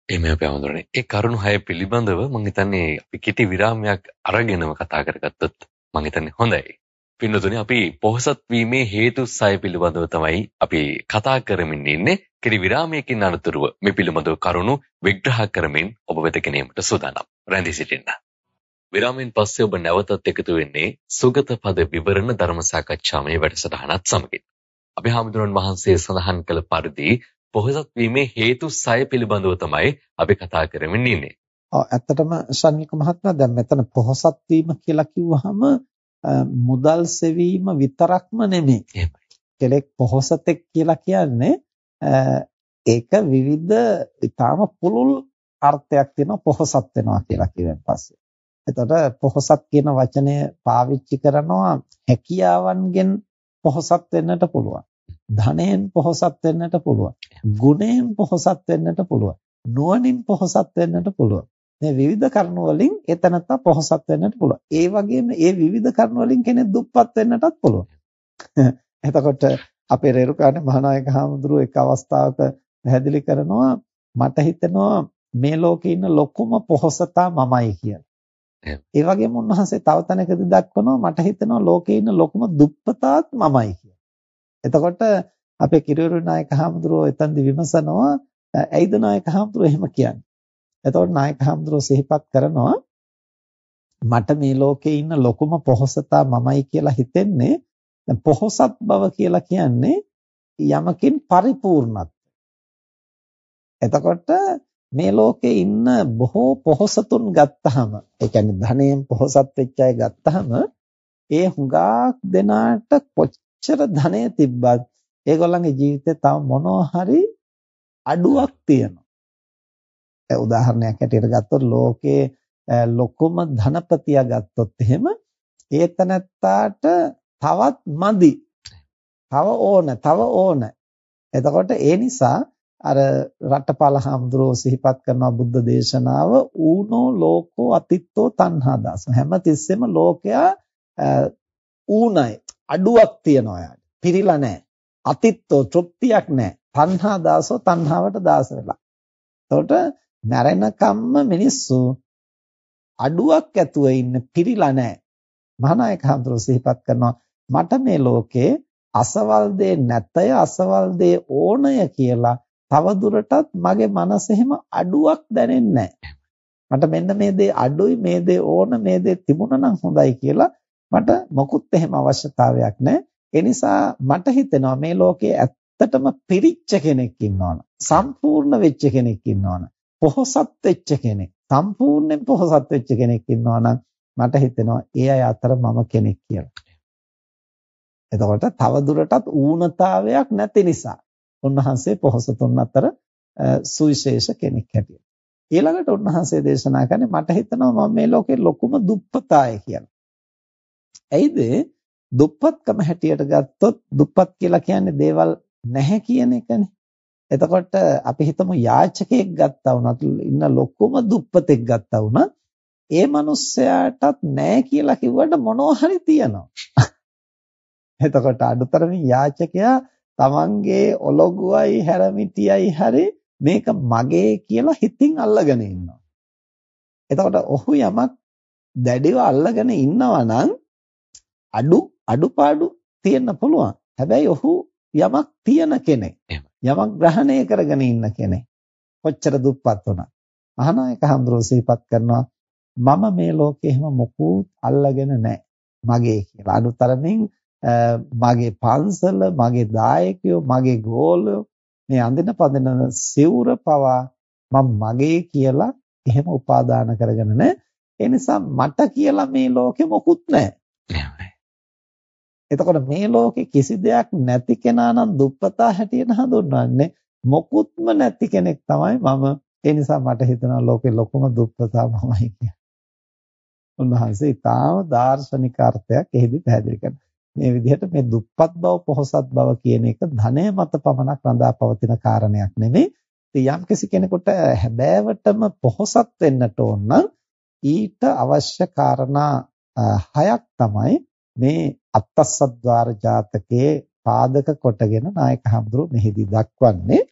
එහෙම අපි හඳුරන්නේ. ඒ කරුණු හය පිළිබඳව මම හිතන්නේ අපි කිටි විරාමයක් අරගෙනම කතා කරගත්තොත් මම හිතන්නේ හොඳයි. පින්නතුනේ අපි පොහොසත් වීමේ හේතු සය පිළිබඳව තමයි අපි කතා කරමින් ඉන්නේ. කිරි විරාමයකින් අනතුරුව මේ පිළිබඳව කරුණු විග්‍රහ කරමින් ඔබ වෙත ගෙනීමට සූදානම්. රැඳී සිටින්න. විරාමයෙන් පස්සේ ඔබ නැවතත් එකතු වෙන්නේ සුගත පද විවරණ ධර්ම සාකච්ඡාමය වැඩසටහනත් සමගින්. අපි හාමුදුරන් වහන්සේ සඳහන් කළ පරිදි පොහොසත් වීමේ හේතු සය පිළිබඳව තමයි අපි කතා කරමින් ඉන්නේ. ඔව් ඇත්තටම ශාන්වික මහත්මයා දැන් මෙතන පොහොසත් වීම කියලා කිව්වහම මුදල් සෙවීම විතරක්ම නෙමෙයි. කෙනෙක් පොහොසතෙක් කියලා කියන්නේ ඒක විවිධ ඊටාම පුළුල් අර්ථයක් තියෙනවා පොහොසත් වෙනවා කියලා කියන පස්සේ. එතකොට පොහොසත් කියන වචනය පාවිච්චි කරනවා හැකියාවන්ගෙන් පොහොසත් වෙන්නට පුළුවන්. ධනයෙන් පොහොසත් වෙන්නට පුළුවන්. ගුණයෙන් පොහොසත් වෙන්නට පුළුවන්. නුවණින් පොහොසත් වෙන්නට පුළුවන්. මේ විවිධ කරුණු වලින් එතනත්ත පොහොසත් වෙන්නට පුළුවන්. ඒ වගේම ඒ විවිධ කරුණු වලින් කෙනෙක් දුප්පත් වෙන්නටත් පුළුවන්. [laughs] එතකොට අපේ රේරුකාණේ මහානායක හාමුදුරුවෝ එක් අවස්ථාවක පැහැදිලි කරනවා මට හිතෙනවා මේ ලෝකේ ඉන්න ලොකුම පොහොසතා මමයි කියලා. ඒ වගේම උන්වහන්සේ තව තැනකදී දක්වනවා මට හිතෙනවා ලෝකේ ඉන්න ලොකුම දුප්පතාත් මමයි කියලා. එතකොට අපේ කිරියුරු නායක හාමුදුරුවෝ එතනදි විමසනවා ඇයිද නායක හාමුදුරුවෝ එහෙම කියන්නේ? එතකොට නායක හාමුදුරුවෝ සිහිපත් කරනවා මට මේ ලෝකේ ඉන්න ලොකුම පොහොසතා මමයි කියලා හිතෙන්නේ දැන් පොහොසත් බව කියලා කියන්නේ යමකින් පරිපූර්ණත්වය. එතකොට මේ ලෝකේ ඉන්න බොහෝ පොහොසතුන් ගත්තහම ඒ කියන්නේ ධනයෙන් පොහොසත් වෙච්ච අය ගත්තහම ඒ හුඟක් දෙනාට කොච්චර ධනය තිබ්බත් ඒගොල්ලන්ගේ ජීවිතේ තව මොනවා හරි අඩුවක් තියෙනවා. ඒ උදාහරණයක් ඇටියට ගත්තොත් ලෝකේ ලොකුම ධනපතියා ගත්තොත් එහෙම ඒ තනත්තාට තවත් මදි. තව ඕන, තව ඕන. එතකොට ඒ නිසා අර රටපල හාමුදුරුවෝ සිහිපත් කරන බුද්ධ දේශනාව ඌනෝ ලෝකෝ අතිත්තෝ තණ්හා දාස. හැම තිස්සෙම ලෝකයා ඌනයි අඩුවක් තියනවා යාට. පිරිලා නැහැ. අතිත්තෝ තෘප්තියක් නැහැ. තණ්හා දාසෝ තණ්හාවට දාස වෙලා. එතකොට මැරෙනකම්ම මිනිස්සු අඩුවක් ඇතුව ඉන්න පිරිලා නැහැ මහානායක හඳුරෝ සිහිපත් කරනවා මට මේ ලෝකේ අසවල් දේ නැතය අසවල් දේ ඕනය කියලා තවදුරටත් මගේ මනස එහෙම අඩුවක් දැනෙන්නේ මට මෙන්න මේ දේ අඩුයි මේ දේ ඕන මේ දේ තිබුණා නම් හොඳයි කියලා මට මොකුත් එහෙම අවශ්‍යතාවයක් නැහැ. ඒ නිසා මට හිතෙනවා මේ ලෝකයේ ඇත්තටම පිරිච්ච කෙනෙක් ඉන්නවනම් සම්පූර්ණ වෙච්ච කෙනෙක් ඉන්නවනම් පොහොසත් වෙච්ච කෙනෙක් සම්පූර්ණයෙන් පොහොසත් වෙච්ච කෙනෙක් ඉන්නවනම් මට හිතෙනවා ඒ අය අතර මම කෙනෙක් කියලා. එතකොට තව දුරටත් ඌනතාවයක් නැති නිසා උන්වහන්සේ පොහොසතුන් අතර සුවිශේෂ කෙනෙක් හැටියට. ඊළඟට උන්වහන්සේ දේශනා කරන්නේ මට හිතෙනවා මම මේ ලෝකේ ලොකුම දුප්පතාය කියලා. ඇයිද? දුප්පත්කම හැටියට ගත්තොත් දුප්පත් කියලා කියන්නේ දේවල් නැහැ කියන එකනේ. එතකොට අපි හිතමු යාචකයෙක් ගත්තා වුණත් ඉන්න ලොකුම දුප්පතෙක් ගත්තා වුණත් ඒ මිනිස්සයාටත් නැහැ කියලා කිව්වට මොනවා හරි තියෙනවා. [laughs] එතකොට අඩුතරමින් යාචකයා තමන්ගේ ඔලොගුවයි හැරමිටියයි හරි මේක මගේ කියලා හිතින් අල්ලගෙන ඉන්නවා. එතකොට ඔහු යමක් දැඩිව අල්ලගෙන ඉන්නවා නම් අඩු අඩුපාඩු තියෙන්න පුළුවන්. හැබැයි ඔහු යමක් තියන කෙනෙක්. යමක් ග්‍රහණය කරගෙන ඉන්න කෙනෙක්. කොච්චර දුප්පත් වුණත්. මහානායක හඳුරෝ සිහිපත් කරනවා මම මේ ලෝකේ එහෙම මොකුත් අල්ලගෙන නැහැ. මගේ කියලා. අනුතරමින් මගේ පන්සල, මගේ දායකයෝ, මගේ ගෝලයෝ මේ අඳින පඳින සිවුර පවා මම මගේ කියලා එහෙම උපාදාන කරගෙන නැහැ. ඒ නිසා මට කියලා මේ ලෝකෙ මොකුත් නැහැ. එතකොට මේ ලෝකේ කිසි දෙයක් නැති කෙනා නම් දුප්පතා හැටියට හඳුන්වන්නේ මොකුත්ම නැති කෙනෙක් තමයි මම. ඒ නිසා මට හිතෙනවා ලෝකේ ලොකුම දුප්පතා මමයි කියලා. උන්වහන්සේ ඊටාම දාර්ශනික අර්ථයක් එහිදී පැහැදිලි කරනවා. මේ විදිහට මේ දුප්පත් බව පොහොසත් බව කියන එක ධනය මත පමණක් රඳා පවතින කාරණයක් නෙමෙයි යම්කිසි කෙනෙකුට හැබෑවටම පොහොසත් වෙන්නට ඕන ඊට අවශ්‍ය කාරණා හයක් තමයි මේ අත්තස්සද්්වාර ජාතකයේ පාදක කොටගෙන නායක හඳුරු මෙහිදී දක්වන්නේ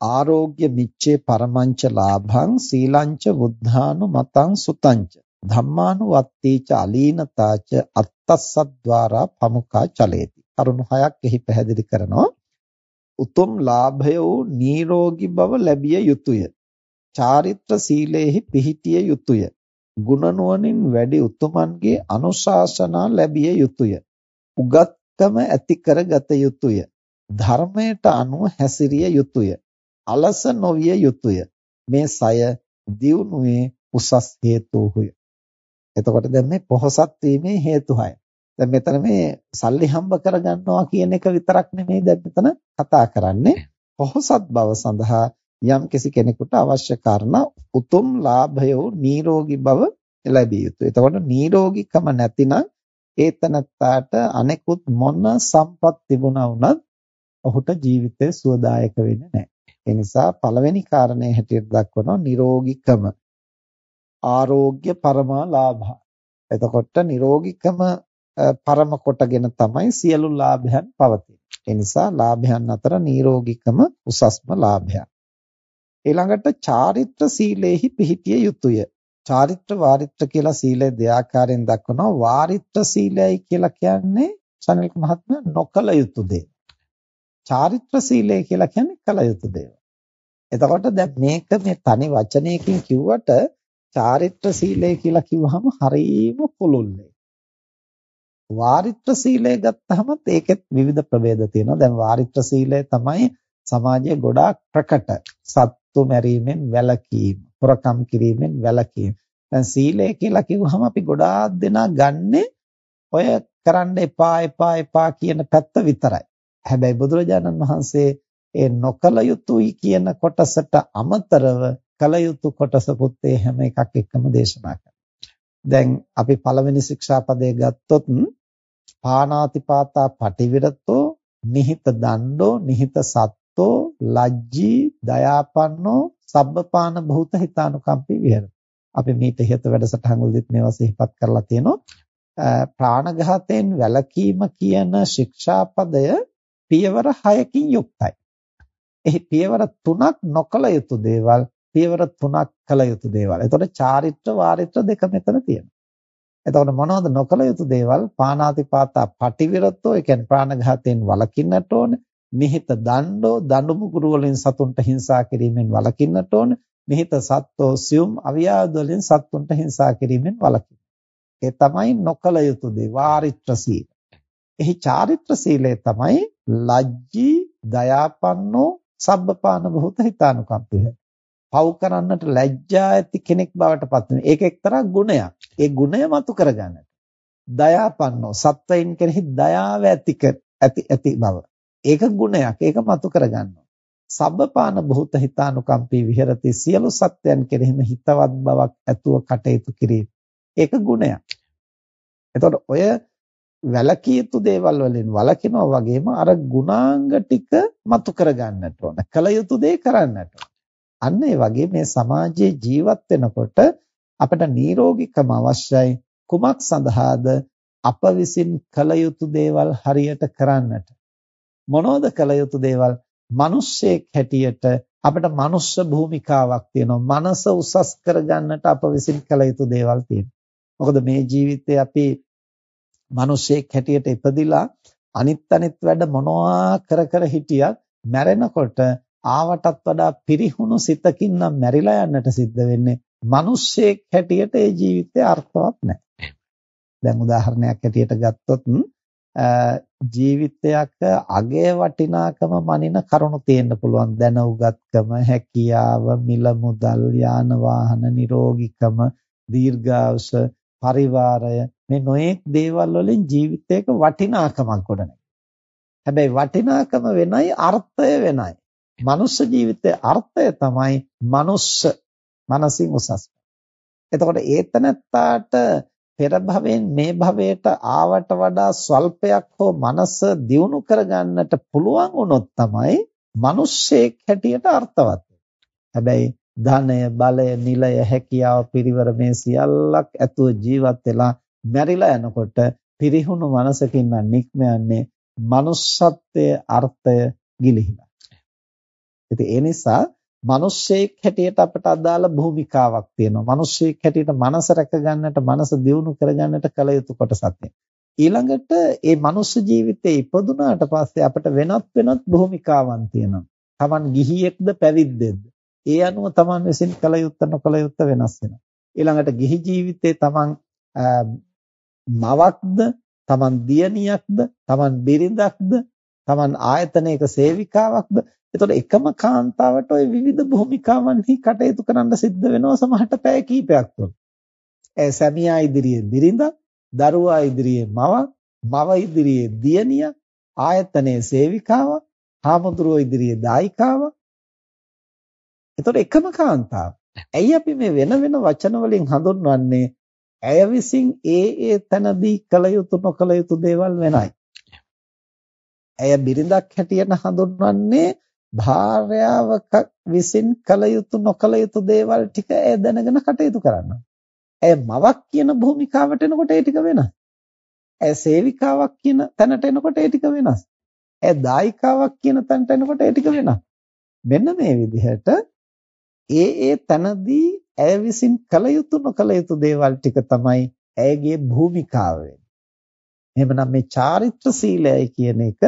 ආරෝග්‍ය මිච්ඡේ පරමංච ලාභං සීලංච බුද්ධානු මතං සුතංච. ධම්මානුවත්තීච අලීනතාච අත්තස්සද්්වාරා පමුඛා චලේති. කරුණු හයක් එහි පැහැදිලි කරනවා. උතුම් ලාභය වූ නිරෝගී බව ලැබිය යුතුය. චාරිත්‍ර සීලේහි පිහිටිය යුතුය. ගුණ නුවණින් වැඩි උතුමන්ගේ අනුශාසනා ලැබිය යුතුය. උගත්කම ඇති කරගත යුතුය. ධර්මයට අනුව හැසිරිය යුතුය. අලස නොවිය යුතුය. මේ සය දියුණුවේ උසස් හේතුහුය එතකොට දැන් මේ පොහොසත් වීමේ හේතු හය දැන් මෙතන මේ සල්ලි හම්බ කරගන්නවා කියන එක විතරක් නෙමෙයි දැන් මෙතන කතා කරන්නේ. පොහොසත් බව සඳහා යම් කිසි කෙනෙකුට අවශ්‍ය කරන උතුම් ලාභය වූ නිරෝගී බව ලැබිය යුතුයි. එතකොට නිරෝගීකම නැතිනම් ඒතනත්තාට අනෙකුත් මොන සම්පත් තිබුණා වුණත් ඔහුට ජීවිතය සුවදායක වෙන්නේ නැහැ. ඒ නිසා පළවෙනි කාරණේ හැටියට දක්වනවා නිරෝගීකම. ආරෝග්‍ය පරමා ලාභා. එතකොට නිරෝගීකම පරම කොටගෙන තමයි සියලු ලාභයන් පවතින්නේ. ඒ නිසා ලාභයන් අතර නිරෝගීකම උසස්ම ලාභයක්. ඊළඟට චාරිත්‍ර සීලේහි පිහිටිය යුතුය. චාරිත්‍ර වාරිත්‍ර කියලා සීලය දෙආකාරයෙන් දක්වනවා. වාරිත්‍ර සීලයයි කියලා කියන්නේ සනිල්ක මහත්මයා නොකල යුතු දේ. චාරිත්‍ර සීලය කියලා කියන්නේ කල යුතු දේවල්. එතකොට දැන් මේක මේ තනි වචනයකින් කිව්වට චාරිත්‍ර සීලය කියලා කිව්වහම හරීම පුළුල්ලේ. වාරිත්‍ර සීලය ගත්තහමත් ඒකෙත් විවිධ ප්‍රභේද තියෙනවා. දැන් වාරිත්‍ර සීලය තමයි සමාජයේ ගොඩාක් ප්‍රකට. සත්තු මැරීමෙන් වැළකීම, හොරකම් කිරීමෙන් වැළකීම. දැන් සීලය කියලා කිව්වහම අපි ගොඩාක් දෙනා ගන්නෙ ඔය කරන්න එපා එපා එපා කියන පැත්ත විතරයි. හැබැයි බුදුරජාණන් වහන්සේ ඒ නොකල යුතුයි කියන කොටසට අමතරව කල යුතු කොටසකුත් ඒ හැම එකක් එක්කම දේශනා කරනවා. දැන් අපි පළවෙනි ශික්ෂාපදයේ ගත්තොත් පානාතිපාතා පටිවිරතෝ නිහිත දණ්ඩෝ නිහිත සත්තෝ ලජ්ජී දයාපන්නෝ සබ්බපාන භූත හිතානුකම්පී විහෙර. අපි මේ තෙහෙත වැඩසටහන් වලදීත් මේවා සිහිපත් කරලා තියෙනවා. ප්‍රාණඝාතයෙන් වැළකීම කියන ශික්ෂාපදය පියවර 6කින් යුක්තයි. එහි පියවර 3ක් නොකල යුතු දේවල්, පියවර 3ක් කළ යුතු දේවල්. එතකොට චාරිත්‍ර වාරිත්‍ර දෙක මෙතන තියෙනවා. එතකොට මොනවද නොකල යුතු දේවල්? පානාතිපාතා පටිවිරතෝ, ඒ කියන්නේ ප්‍රාණඝාතයෙන් වළකින්නට ඕන. මිහිත දණ්ඩෝ, දඬු මුගුරු වලින් සතුන්ට හිංසා කිරීමෙන් වළකින්නට ඕන. මිහිත සත්ත්වෝ සියුම් අවියාද වලින් සත්තුන්ට හිංසා කිරීමෙන් වළකින්න. ඒ තමයි නොකල යුතු දේ වාරිත්‍ර සීල. එහි චාරිත්‍ර සීලය තමයි ලජ්ජී දයාපන්නෝ සබ්බපාන භූත හිතානුකම්පිත. පව් කරන්නට ලැජ්ජා ඇති කෙනෙක් බවට පත් වෙන. ඒක එක්තරා ගුණයක්. ඒ ගුණය මතු කරගන්නට. දයාපන්නෝ සත්වයින් කෙරෙහි දයාව ඇති ඇති ඇති බව. ඒක ගුණයක්. ඒක මතු කරගන්නවා. සබ්බපාන භූත හිතානුකම්පී විහෙරති සියලු සත්‍යයන් කෙරෙහිම හිතවත් බවක් ඇතුව කටයුතු කිරීම. ඒක ගුණයක්. එතකොට ඔය වැලකිය යුතු දේවල් වලින් වළකිනවා වගේම අර ගුණාංග ටික මතු කරගන්නට ඕන. කල යුතු දේ කරන්නට ඕන. අන්න ඒ වගේ මේ සමාජයේ ජීවත් වෙනකොට අපට නිරෝගීකම අවශ්‍යයි. කුමක් සඳහාද? අප විසින් කල යුතු දේවල් හරියට කරන්නට. මොනවද කල යුතු දේවල්? මිනිස්සෙක් හැටියට අපිට මනුස්ස භූමිකාවක් තියෙනවා. මනස උසස් කරගන්නට අප විසින් කල යුතු දේවල් තියෙනවා. මොකද මේ ජීවිතේ අපි මිනිස්සෙක් හැටියට ඉපදිලා අනිත් අනිත් වැඩ මොනවා කර කර හිටියත් මැරෙනකොට ආවටත් වඩා පිරිහුණු සිතකින් නම් මැරිලා යන්නට සිද්ධ වෙන්නේ මිනිස්සෙක් හැටියට ඒ ජීවිතේ අර්ථවත් නැහැ. දැන් උදාහරණයක් හැටියට ගත්තොත් ජීවිතයක අගය වටිනාකම මනින කරුණු තියෙන්න පුළුවන් දැන උගත්කම හැකියාව මිල මුදල් යාන වාහන නිරෝගීකම දීර්ඝායුෂ පරිවාරය මේ නොයෙක් දේවල් වලින් ජීවිතයක වටිනාකමක් ගොඩනගනවා. හැබැයි වටිනාකම වෙනයි අර්ථය වෙනයි. මනුස්ස ජීවිතයේ අර්ථය තමයි මනුස්ස මනසින් උසස්. එතකොට ඒතනත්තාට පෙර භවයෙන් මේ භවයට ආවට වඩා ස්වල්පයක් හෝ මනස දියුණු කරගන්නට පුළුවන් වුණොත් තමයි මිනිස්සෙක් හැටියට අර්ථවත්. හැබැයි ධනය, බලය, නිලය, හැකියාව, පිරිවර මේ සියල්ලක් ඇතුව ජීවත් වෙලා මැරිලා යනකොට පිරිහුණු මනසකින් නම් නික්ම යන්නේ manussත්වයේ අර්ථය ගිලිහිලා. ඉතින් ඒ නිසා මිනිස්සෙක් හැටියට අපට අදාළ භූමිකාවක් තියෙනවා. මිනිස්සෙක් හැටියට මනස රැක ගන්නට, මනස දියුණු කර ගන්නට කල යුතු කොටසක් ඊළඟට මේ මනුස්ස ජීවිතේ ඉපදුනාට පස්සේ අපට වෙනත් වෙනත් භූමිකාවන් තියෙනවා. Taman ගිහියෙක්ද පැවිද්දෙක්ද? ඒ අනුව Taman විසින් කල යුත්ත නොකල යුත්ත වෙනස් වෙනවා. ඊළඟට ගිහි ජීවිතේ Taman මවක්ද, Taman දියණියක්ද, Taman බිරිඳක්ද, Taman ආයතනයක සේවිකාවක්ද? එතකොට එකම කාන්තාවට ওই විවිධ භූමිකාවන්හි කටයුතු කරන්න සිද්ධ වෙනවා සමහරට පැය කිහිපයක් තුළ. ඒ සැමියා ඉදිරියේ බිරිඳක්, දරුවා ඉදිරියේ මවක්, මව ඉදිරියේ දියණිය, ආයතනයේ සේවිකාවක්, හාමුදුරුවෝ ඉදිරියේ දායිකාවක්. එතකොට එකම කාන්තාව. ඇයි අපි මේ වෙන වෙන වචන වලින් හඳුන්වන්නේ? ඇය විසින් ඒ ඒ තැනදී කළ යුතු නොකළ යුතු දේවල් වෙනයි. ඇය බිරිඳක් හැටියට හඳුන්වන්නේ භාර්යාවක විසින් කළ යුතු නොකළ යුතු දේවල් ටික ඇය දැනගෙන කටයුතු කරනවා. ඇය මවක් කියන භූමිකාවට එනකොට ඒ ටික වෙනස්. ඇය සේවිකාවක් කියන තැනට එනකොට ඒ ටික වෙනස්. ඇය දායිකාවක් කියන තැනට එනකොට ඒ ටික වෙනස්. මෙන්න මේ විදිහට ඒ ඒ තැනදී ඇය විසින් කළ යුතු නොකළ යුතු දේවල් ටික තමයි ඇයගේ භූමිකාව වෙන්නේ. එහෙමනම් මේ චාරිත්‍ර සීලය කියන එක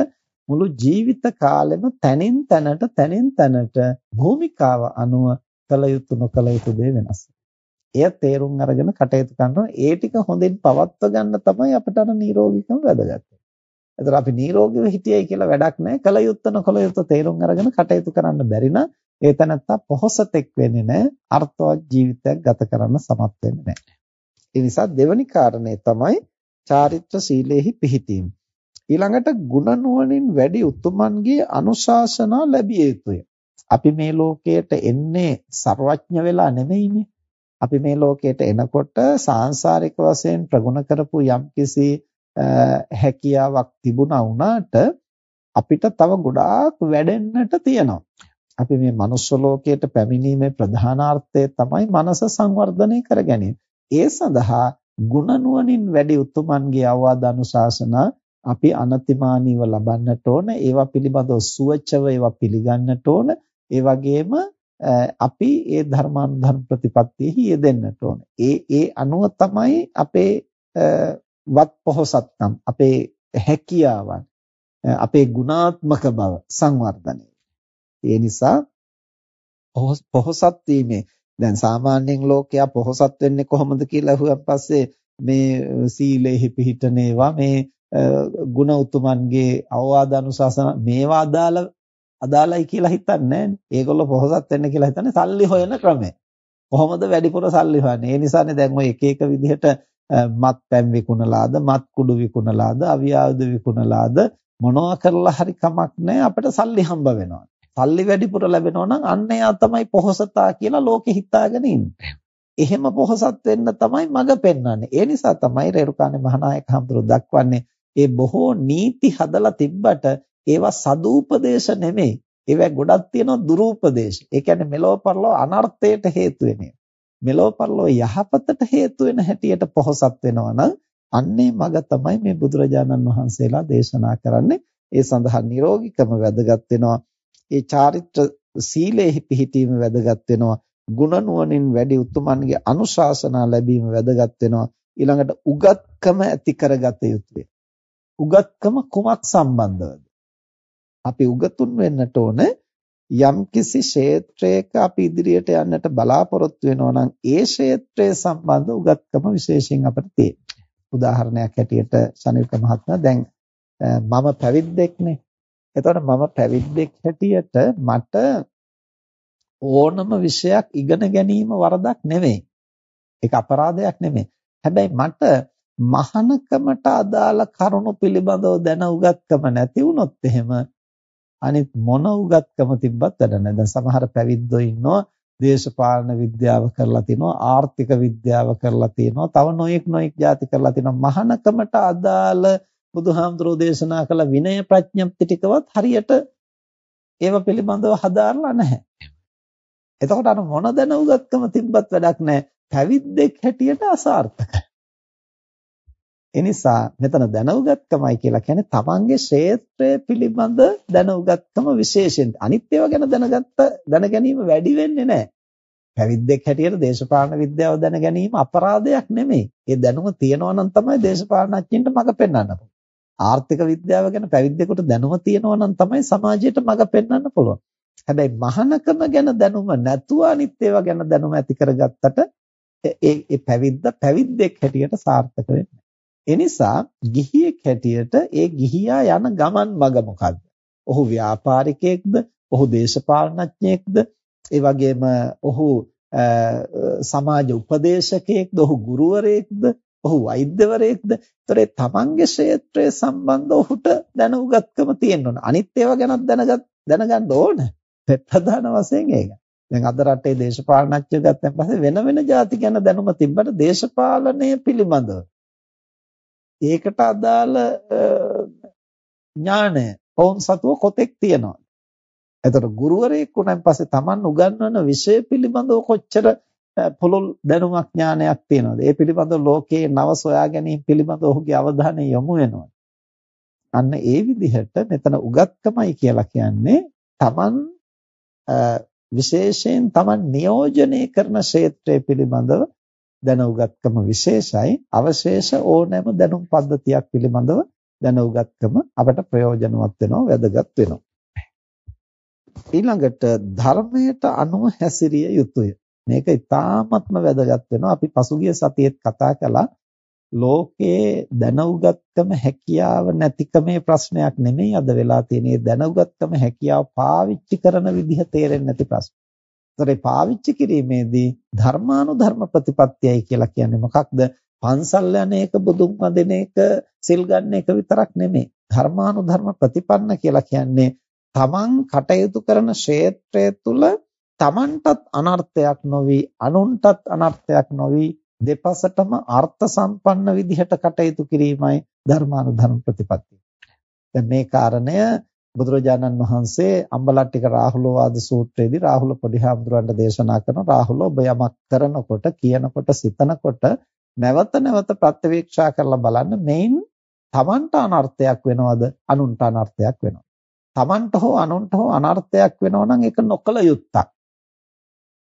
මුළු ජීවිත කාලෙම තනින් තැනට තනින් තැනට භූමිකාව අනුව කළ යුතු නොකළ යුතු දේ වෙනස්. එය තේරුම් අරගෙන කටයුතු කරනවා. ඒ ටික හොඳින් පවත්ව ගන්න තමයි අපිට අර නිරෝගීකම වැදගත්. එතකොට අපි නිරෝගීව හිටියයි කියලා වැඩක් නැහැ. කළ යුත්ත නොකළ යුත්ත තේරුම් අරගෙන කටයුතු කරන්න බැරි නම් ඒ තැනත්තා පොහසතෙක් වෙන්නේ නැහැ. අර්ථවත් ජීවිතයක් ගත කරන්න සමත් වෙන්නේ නැහැ. ඒ නිසා දෙවැනි කාරණේ තමයි චාරිත්‍ර සීලේහි පිහිටීම. ඊළඟට ಗುಣනුවණින් වැඩි උතුමන්ගේ අනුශාසනා ලැබිය යුතුය. අපි මේ ලෝකයට එන්නේ ਸਰවඥ වෙලා නෙමෙයිනේ. අපි මේ ලෝකයට එනකොට සාංශාරික වශයෙන් ප්‍රගුණ කරපු යම්කිසි හැකියාවක් තිබුණා වුණාට අපිට තව ගොඩාක් වැඩෙන්නට තියෙනවා. අපි මේ manuss ලෝකයට පැමිණීමේ ප්‍රධානාර්ථය තමයි මනස සංවර්ධනය කර ගැනීම. ඒ සඳහා ගුණ නුවණින් වැඩි උතුමන්ගේ අවවාද අනුශාසනා අපි අනතිමානීව ලබන්නට ඕන ඒවා පිළිබඳව සුවචව ඒවා පිළිගන්නට ඕන ඒ වගේම අපි ඒ ධර්මානුධර්ම ප්‍රතිපත්තියෙහි යෙදෙන්නට ඕන. ඒ ඒ අනුව තමයි අපේ වත් පොහසත්කම් අපේ හැකියාවන් අපේ ගුණාත්මක බව සංවර්ධනය. ඒ නිසා පොහසත් වීමේ දැන් සාමාන්‍යයෙන් ලෝකයා පොහසත් වෙන්නේ කොහොමද කියලා අහුවන් පස්සේ මේ සීලෙහි පිහිටන ඒවා මේ ගුණ උතුමන්ගේ අවවාද අනුශාසන මේවා අදාළ අදාළයි කියලා හිතන්නේ නැහැනේ. ඒගොල්ලෝ පොහොසත් වෙන්න කියලා හිතන්නේ සල්ලි හොයන ක්‍රමය. කොහොමද වැඩිපුර සල්ලි හොයන්නේ? ඒ නිසානේ දැන් ඔය එක එක විදිහට මත් පැන් විකුණලාද, මත් කුඩු විකුණලාද, අවියාවුද විකුණලාද මොනවා කරලා හරි කමක් නැහැ අපිට සල්ලි හම්බ වෙනවා. සල්ලි වැඩිපුර ලැබෙනවා නම් අන්න එයා තමයි පොහොසතා කියලා ලෝකෙ හිතාගෙන ඉන්නේ. එහෙම පොහොසත් වෙන්න තමයි මඟ පෙන්වන්නේ. ඒ නිසා තමයි රේරුකාණේ මහානායක හඳුරු දක්වන්නේ ඒ බොහෝ නීති හදලා තිබ්බට ඒවා සදූපදේශ නෙමෙයි. ඒවා ගොඩක් තියෙනවා දුරූපදේශ. ඒ කියන්නේ මෙලොව පරලොව අනර්ථයට හේතු වෙන්නේ. මෙලොව පරලොව යහපතට හේතු වෙන හැටියට පොහසත් වෙනවා නම් අන්නේ මග තමයි මේ බුදුරජාණන් වහන්සේලා දේශනා කරන්නේ. ඒ සඳහා නිරෝගීකම වැදගත් වෙනවා. ඒ චාරිත්‍ර සීලෙහි පිහිටීම වැදගත් වෙනවා. ගුණ නුවණින් වැඩි උතුමන්ගේ අනුශාසනා ලැබීම වැදගත් වෙනවා. ඊළඟට උගත්කම ඇති කරගත යුතුය. උගත්කම කුමක් සම්බන්ධවද? අපි උගතුන් වෙන්නට ඕන යම්කිසි ක්ෂේත්‍රයක අපි ඉදිරියට යන්නට බලාපොරොත්තු වෙනවා නම් ඒ ක්ෂේත්‍රය සම්බන්ධ උගත්කම විශේෂයෙන් අපිට තියෙනවා. උදාහරණයක් හැටියට සනිල්ක මහත්මයා දැන් මම පැවිද්දෙක්නේ. එතකොට මම පැවිද්දෙක් හැටියට මට ඕනම විෂයක් ඉගෙන ගැනීම වරදක් නෙවෙයි. ඒක අපරාධයක් නෙමෙයි. හැබැයි මට මහානකමට අදාළ කරුණු පිළිබඳව දැන උගත්කම නැති වුණොත් එහෙම අනිත් මොන උගත්කම තිබ්බත් වැඩ නැහැ. දැන් සමහර පැවිද්දෝ ඉන්නවා දේශපාලන විද්‍යාව කරලා තිනවා ආර්ථික විද්‍යාව කරලා තිනවා තව නොයෙක් නොයෙක් ಜಾති කරලා තිනවා මහානකමට අදාළ බුදුහාමුදුරෝ දේශනා කළ විනය ප්‍රඥප්ති ටිකවත් හරියට ඒව පිළිබඳව හදාarලා නැහැ. එතකොට අර මොන දැනුගත්කම තිබ්බත් වැඩක් නැහැ. පැවිද්දෙක් හැටියට අසාර්ථකයි. එනිසා මෙතන දැනුගත්කමයි කියලා කියන්නේ තමන්ගේ ක්ෂේත්‍රය පිළිබඳ දැනුගත්කම විශේෂයෙන් අනිත් ඒවා ගැන දැනගත්ත දැන ගැනීම වැඩි වෙන්නේ නැහැ. පැවිද්දෙක් හැටියට දේශපාලන විද්‍යාව දැන ගැනීම අපරාධයක් නෙමෙයි. ඒ දැනුම තියනවා නම් තමයි දේශපාලනඥයින්ට මඟ පෙන්වන්න පුළුවන්. ආර්ථික විද්‍යාව ගැන පැවිද්දෙකුට දැනුම තියනවා නම් තමයි සමාජයට මඟ පෙන්වන්න පුළුවන්. හැබැයි මහානකම ගැන දැනුම නැතුව අනිත් ඒවා ගැන දැනුම ඇති කරගත්තට ඒ ඒ පැවිද්ද පැවිද්දෙක් හැටියට සාර්ථක වෙන්නේ. ඒ නිසා ගිහියෙක් හැටියට ඒ ගිහියා යන ගමන් මඟ මොකද්ද? ඔහු ව්‍යාපාරිකයෙක්ද? ඔහු දේශපාලනඥයෙක්ද? ඒ වගේම ඔහු සමාජ උපදේශකයෙක්ද? ඔහු ගුරුවරයෙක්ද? ඔහු වෛද්‍යවරයෙක්ද? ඒතර ඒ තමන්ගේ ක්ෂේත්‍රය සම්බන්ධ ඔහුට දැනුගත්කම තියෙන්න ඕන. අනිත් ඒවා ගැනත් දැනගත් දැනගන්න ඕන. ප්‍රධාන වශයෙන් ඒක. දැන් අද රටේ දේශපාලනඥයෝ ගත්තන් පස්සේ වෙන වෙන ಜಾති ගැන දැනුම තිබ්බට දේශපාලනය පිළිබඳව ඒකට අදාළ ඥානය ඔවුන් සතුව කොතෙක් තියෙනවා. එතකොට ගුරුවරයෙක් වුණාන් පස්සේ Taman උගන්වන විෂය පිළිබඳව කොච්චර පුළුල් දැනුමක් ඥානයක් තියෙනවද? ඒ පිළිබඳව ලෝකයේ නව සොයා ගැනීම පිළිබඳව ඔහුගේ අවධානය යොමු වෙනවා. අන්න ඒ විදිහට මෙතන උගත්කමයි කියලා කියන්නේ Taman විශේෂයෙන් Taman නියෝජනය කරන ක්ෂේත්‍රය පිළිබඳව දැන උගත්කම විශේෂයි. අවශේෂ ඕනෑම දැනුම් පද්ධතියක් පිළිබඳව දැන උගත්කම අපට ප්‍රයෝජනවත් වෙනවා වැදගත් වෙනවා. ඊළඟට ධර්මයට අනුව හැසිරිය යුතුය. මේක ඉතාමත්ම වැදගත් වෙනවා. අපි පසුගිය සතියේත් කතා කළා. ලෝකයේ දැනුගත්කම හැකියාව නැතිකමේ ප්‍රශ්නයක් නෙමෙයි අද වෙලා තියෙන්නේ. දැනුගත්කම හැකියාව පාවිච්චි කරන විදිහ තේරෙන්නේ නැති ප්‍රශ්න. ඒතරේ පාවිච්චි කිරීමේදී ධර්මානුධර්ම ප්‍රතිපත්තියයි කියලා කියන්නේ මොකක්ද? පන්සල් යන එක බුදුන් වදින එක සිල් ගන්න එක විතරක් නෙමෙයි. ධර්මානුධර්ම ප්‍රතිපන්න කියලා කියන්නේ තමන් කටයුතු කරන ක්ෂේත්‍රය තුල තමන්ටත් අනර්ථයක් නොවි අනුන්ටත් අනර්ථයක් නොවි දෙපසටම අර්ථ සම්පන්න විදිහට කටයුතු කිරීමයි ධර්මානුධර්ම ප්‍රතිපත්තිය. දැන් මේ කාරණය බුදුරජාණන් වහන්සේ අම්බලට්ටික රාහුලවාද සූත්‍රයේදී රාහුල පොඩිහාමුදුරන්ට දේශනා කරන රාහුල ඔබ යමක් කරනකොට කියනකොට සිතනකොට නැවත නැවත ප්‍රත්‍යවේක්ෂා කරලා බලන්න මේන් තමන්ට අනර්ථයක් වෙනවද? අනුන්ට අනර්ථයක් වෙනවද තමන්ට හෝ අනුන්ට හෝ අනර්ථයක් වෙනවා නම් ඒක නොකල යුත්තක්.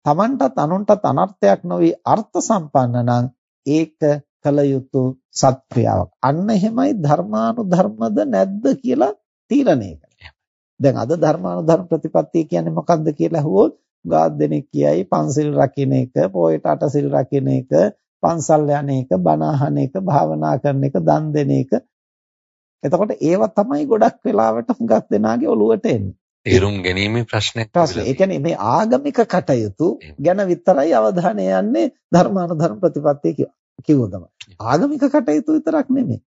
තමන්ටත් අනුන්ටත් අනර්ථයක් නොවි අර්ථ සම්පන්න නම් ඒක කල යුතු සත්‍ක්‍රියාවක්. අන්න එහෙමයි ධර්මානුධර්මද නැද්ද කියලා තීරණය කරන්නේ. දැන් අද ධර්මානුධර්ම ප්‍රතිපත්තිය කියන්නේ මොකක්ද කියලා අහුවොත් ගාත් දෙනෙක් කියයි පන්සිල් රකින්න එක, පොයට අටසිල් රකින්න එක, පන්සල් යන එක, බණ අහන එක, භාවනා කරන එක, දන් දෙන එක. එතකොට ඒවා තමයි ගොඩක් වෙලාවට හුඟක් දෙනාගේ ඔළුවට එන්නේ. තේරුම් ගැනීමේ ප්‍රශ්නයක් ප්‍රශ්නේ. ඒ කියන්නේ මේ ආගමික කටයුතු ගැන විතරයි අවධානය යන්නේ ධර්මානුධර්ම ප්‍රතිපත්තිය කිව්ව ගමන්. ආගමික කටයුතු විතරක් නෙමෙයි.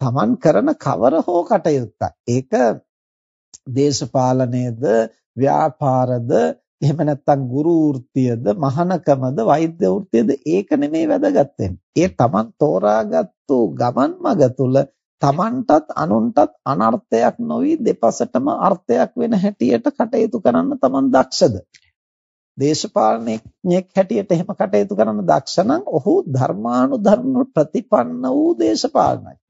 Taman කරන කවර හෝ කටයුත්තක්. ඒක දේශපාලනයේද, ව්‍යාපාරද, එහෙම නැත්නම් ගුරු වෘත්තියද, මහානකමද, වෛද්‍ය වෘත්තියද ඒක නෙමෙයි වැදගත් වෙන්නේ. ඒ Taman තෝරාගත්තු ගමන් මඟ තුල තමන්ටත් අනුන්ටත් අනර්ථයක් නොවි දෙපසටම අර්ථයක් වෙන හැටියට කටයුතු කරන්න තමන් දක්ෂද දේශපාලනඥයෙක් හැටියට එහෙම කටයුතු කරන්න දක්ෂ නම් ඔහු ධර්මානුධර්ම ප්‍රතිපන්න වූ දේශපාලනඥයෙක්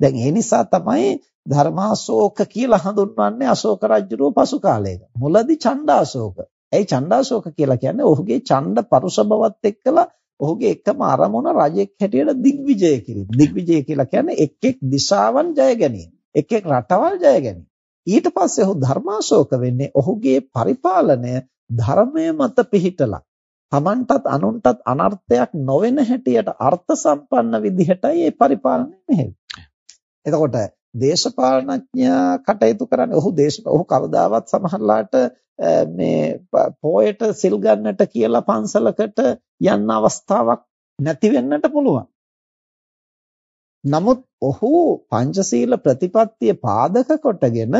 දැන් ඒ නිසා තමයි ධර්මාශෝක කියලා හඳුන්වන්නේ අශෝක රජුගේ පසු කාලයක මුලදී ඡණ්ඩාශෝක ඇයි ඡණ්ඩාශෝක කියලා කියන්නේ ඔහුගේ ඡණ්ඩ පරුෂ බවත් එක්කලා ඔහුගේ එකම අරමුණ රජෙක් හැටියට දිග්විජය කිරීම. දිග්විජය කියලා කියන්නේ එක් එක් දිශාවන් ජය ගැනීම. එක් එක් රටවල් ජය ගැනීම. ඊට පස්සේ ඔහු ධර්මාශෝක වෙන්නේ ඔහුගේ පරිපාලනය ධර්මයේ මත පිහිටලා. Tamanටත් අනුන්ටත් අනර්ථයක් නොවන හැටියට අර්ථ සම්පන්න විදිහටයි මේ පරිපාලනය මෙහෙයන්නේ. එතකොට දේශපාලනඥයා කටයුතු කරන්නේ ඔහු දේශ ඔහු කවදාවත් සමහරලාට මේ පොයට සිල් ගන්නට කියලා පන්සලකට යන්න අවස්ථාවක් නැති වෙන්නට පුළුවන්. නමුත් ඔහු පංචශීල ප්‍රතිපත්තිය පාදක කොටගෙන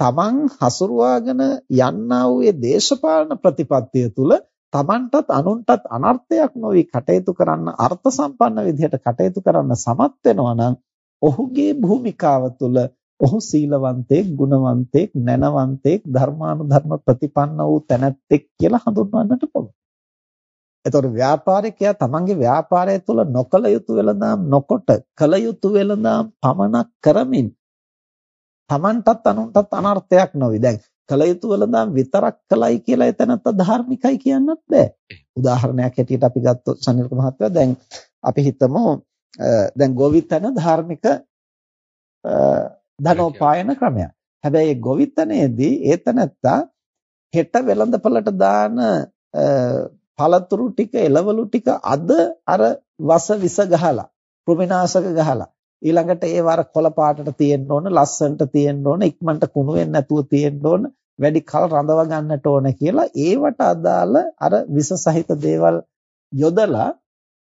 තමන් හසුරුවාගෙන යන්නා වූ ඒ දේශපාලන ප්‍රතිපත්තිය තුල තමන්ටත් අනුන්ටත් අනර්ථයක් නොවි කටයුතු කරන්න අර්ථ සම්පන්න විදිහට කටයුතු කරන්න සමත් වෙනවා නම් ඔහුගේ භූමිකාව තුළ ඔහු සීලවන්තයෙක්, ගුණවන්තයෙක්, නැනවන්තයෙක්, ධර්මානුධර්ම ප්‍රතිපන්න වූ තැනැත්තෙක් කියලා හඳුන්වන්නට පුළුවන්. එතකොට ව්‍යාපාරිකයා තමන්ගේ ව්‍යාපාරය තුළ නොකල යුතු වෙලඳාම් නොකොට කල යුතු වෙලඳාම් පමණක් කරමින් තමන්ටත් අනුන්ටත් අනර්ථයක් නොවේ. දැන් කල යුතු වෙලඳාම් විතරක් කලයි කියලා එතනත් ධාර්මිකයි කියන්නත් බෑ. උදාහරණයක් හැටියට අපි ගත්තොත් සනිල්ක මහත්තයා දැන් අපි හිතමු දැන් ගෝවිතන ධාර්මික ධනෝපායන ක්‍රමයක්. හැබැයි ගෝවිතනයේදී ඒතනත්තා හෙට වෙළඳපළට දාන පළතුරු ටික එළවලු ටික අද අර වස විස ගහලා කෘමිනාශක ගහලා ඊළඟට ඒව අර කොළ පාටට තියෙන්න ඕන ලස්සනට තියෙන්න ඕන ඉක්මනට කුණු වෙන්නේ නැතුව තියෙන්න ඕන වැඩි කල රඳව ගන්නට ඕන කියලා ඒවට අදාළ අර විස සහිත දේවල් යොදලා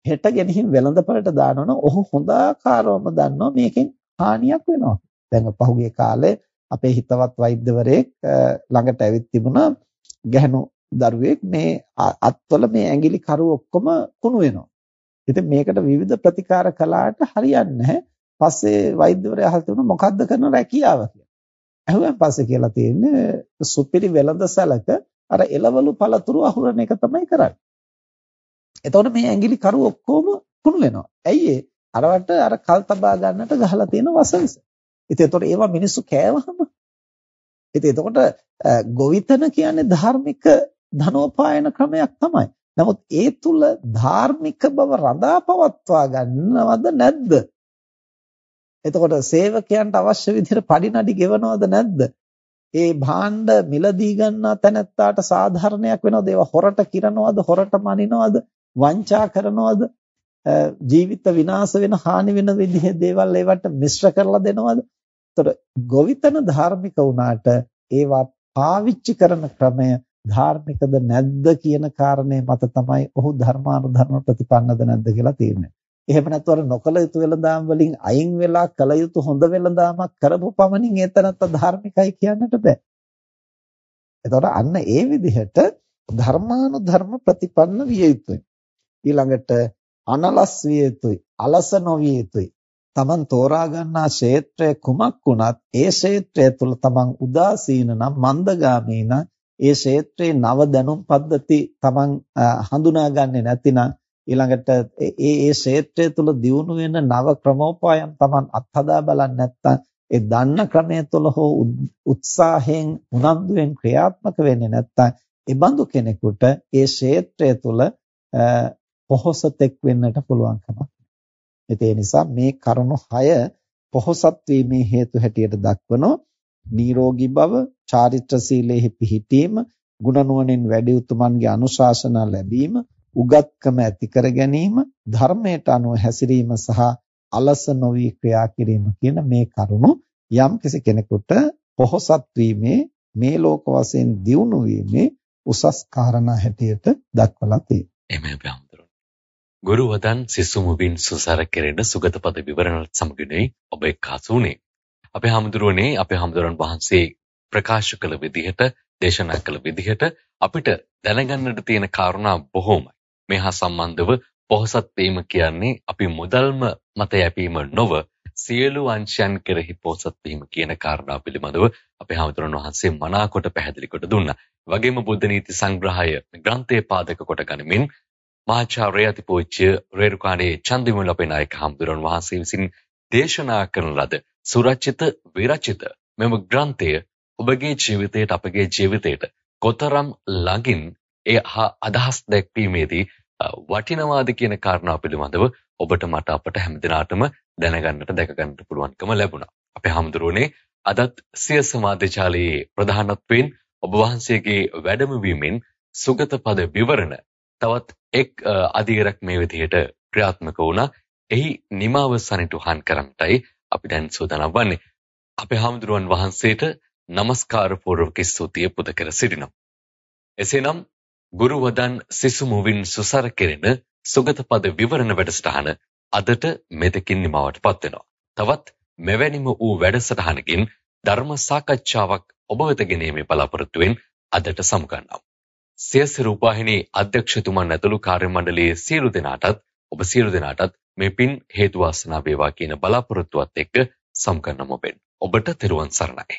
හෙට ගෙනihin වෙළඳපළට දානවන ඔහු හොඳාකාරවම දන්නවා මේකෙන් හානියක් වෙනවා. දැන් පහුගිය කාලේ අපේ හිතවත් වෛද්‍යවරයෙක් ළඟට ඇවිත් තිබුණා ගැහණු දරුවෙක් මේ අත්වල මේ ඇඟිලි කරු ඔක්කොම කුණු වෙනවා. ඉතින් මේකට විවිධ ප්‍රතිකාර කළාට හරියන්නේ නැහැ. පස්සේ වෛද්‍යවරයා අහලා තිබුණා මොකද්ද කරන රැකියාව කියලා. අහුවෙන් පස්සේ කියලා තියෙන්නේ සුපිරි වෙළඳ සැලක අර එළවලු පළතුරු අහුරන එක තමයි කරන්නේ. එතකොට මේ ඇඟිලි කරු ඔක්කොම කුණු වෙනවා. ඇයි ඒ? අරවට අර කල් තබා ගන්නට ගහලා තියෙන වසවිස. ඉතින් එතකොට ඒවා මිනිස්සු කෑවහම ඉතින් එතකොට ගොවිතන කියන්නේ ධාර්මික ධනෝපායන ක්‍රමයක් තමයි. නමුත් ඒ තුල ධාර්මික බව රඳා පවත්වා ගන්නවද නැද්ද? එතකොට සේවකයන්ට අවශ්‍ය විදිහට පඩිනඩි ගෙවනවද නැද්ද? ඒ භාණ්ඩ මිලදී ගන්නා තැනැත්තාට සාධාරණයක් වෙනවද? ඒවා හොරට කිරනවද? හොරට මනිනවද? වංචා කරනවද? ජීවිත විනාශ වෙන හානි වෙන විදිහේ දේවල් ඒවට මිශ්‍ර කරලා දෙනවද? එතකොට ගොවිතන ධාර්මික වුණාට ඒවා පාවිච්චි කරන ක්‍රමය ධාර්මිකද නැද්ද කියන කාරණේ මත තමයි ඔහු ධර්මානුධර්ම ප්‍රතිපන්නද නැද්ද කියලා තීරණය. එහෙම නැත්නම් නොකල යුතු වෙලඳාම් වලින් අයින් වෙලා කල යුතු හොඳ වෙලඳාමක් කරපු පමණින් ඒතරත් ධාර්මිකයි කියන්නට බෑ. එතකොට අන්න ඒ විදිහට ධර්මානුධර්ම ප්‍රතිපන්න විය යුතුයි. ඊළඟට අනලස් විය යුතුයි. අලස නොවිය යුතුයි. තමන් තෝරා ගන්නා ක්ෂේත්‍රය කුමක් වුණත් ඒ ක්ෂේත්‍රය තුල තමන් උදාසීන නම් මන්දගාමී නම් ඒ ක්ෂේත්‍රයේ නව දැනුම් පද්ධති Taman හඳුනාගන්නේ නැතිනම් ඊළඟට ඒ ඒ ක්ෂේත්‍රය තුළ දියුණු වෙන නව ක්‍රමෝපායන් Taman අත්හදා බලන්නේ නැත්නම් ඒ දන්න ක්‍රමය තුළ හෝ උත්සාහයෙන් උනන්දුවෙන් ක්‍රියාත්මක වෙන්නේ නැත්නම් ඒ බඳු කෙනෙකුට ඒ ක්ෂේත්‍රය තුළ පොහොසතෙක් වෙන්නට පුළුවන් කමක් ඒ නිසා මේ කරුණු 6 පොහොසත් වීමේ හේතු හැටියට දක්වනෝ නිරෝගී බව, චාරිත්‍ර සීලෙහි පිහිටීම, ගුණ නුවණින් වැඩි උතුමන්ගේ අනුශාසනා ලැබීම, උගත්කම ඇති කර ගැනීම, ධර්මයට අනුව හැසිරීම සහ අලස නොවි ක්‍රියා කිරීම කියන මේ කරුණු යම් කෙනෙකුට පොහොසත් වීමේ මේ ලෝක වශයෙන් දියුණු වීමේ උසස් කාරණා හැටියට දක්වලා තියෙනවා. එමෙ බ්‍රහ්මතුරුන්. ගුරු වදන් සිසුමුවින් සුසර කෙරෙන සුගත පද විවරණ සමගිනුයි ඔබ එක්කාසුනේ. අපේ හාමුදුරුවනේ අපේ හාමුදුරන් වහන්සේ ප්‍රකාශ කළ විදිහට දේශනා කළ විදිහට අපිට දැනගන්නට තියෙන කාරණා බොහෝමයි. මේ හා සම්බන්ධව පොහසත් වීම කියන්නේ අපි මුදල්ම මත යැපීම නොව සියලු අංශයන් කෙරෙහි පොහසත් වීම කියන කාරණා පිළිබඳව අපේ හාමුදුරන් වහන්සේ මනාකොට පැහැදිලි කොට දුන්නා. වගේම බුද්ධ නීති සංග්‍රහය ග්‍රන්ථයේ පාදක කොට ගනිමින් මහාචාර්ය අතිපූජ්‍ය රේරුකාණේ චන්දිමුල අපේ නායක හාමුදුරන් වහන්සේ විසින් දේශනා කරන ලද සුරචිත විරචිත මෙම ග්‍රන්ථය ඔබගේ ජීවිතයට අපගේ ජීවිතයට කොතරම් ළඟින් ඒ හා අදහස් දැක්වීමේදී වටිනවාද කියන කාරණාව පිළිබඳව ඔබට මට අපට හැමදිනාටම දැනගන්නට දැකගන්නට පුළුවන්කම ලැබුණා. අපේ හැමදෙරුවනේ අදත් සිය සමාධිචාලයේ ප්‍රධානත්වයෙන් ඔබ වහන්සේගේ වැඩමවීමෙන් සුගත පද විවරණ තවත් එක් අධීරක් මේ විදිහට ක්‍රියාත්මක වුණා. එහි නිමාව සනිටුහන් කරන්නටයි අපි දැන් සූදානම් වන්නේ. අපේ හාමුදුරුවන් වහන්සේට নমස්කාර පූර්වක ස්තුතිය පුද කර සිටිනවා. එසේනම් ගුරු වදන් සිසු මුවින් සුසර කෙරෙන සුගත පද විවරණ වැඩසටහන අදට මෙතකින් නිමවටපත් වෙනවා. තවත් මෙවැනිම වූ වැඩසටහනකින් ධර්ම සාකච්ඡාවක් ඔබ වෙත ගෙනීමේ බලාපොරොත්තුවෙන් අදට සමුගන්නම්. සියස් රූපවාහිනී අධ්‍යක්ෂතුමන් ඇතුළු කාර්ය මණ්ඩලයේ සියලු දෙනාටත් ඔබ සියලු දෙනාටත් මේ පින් හේතු වාසනා වේවා කියන බලාපොරොත්තුවත් එක්ක සම්කරනම ඔබෙන් ඔබට තෙරුවන් සරණයි.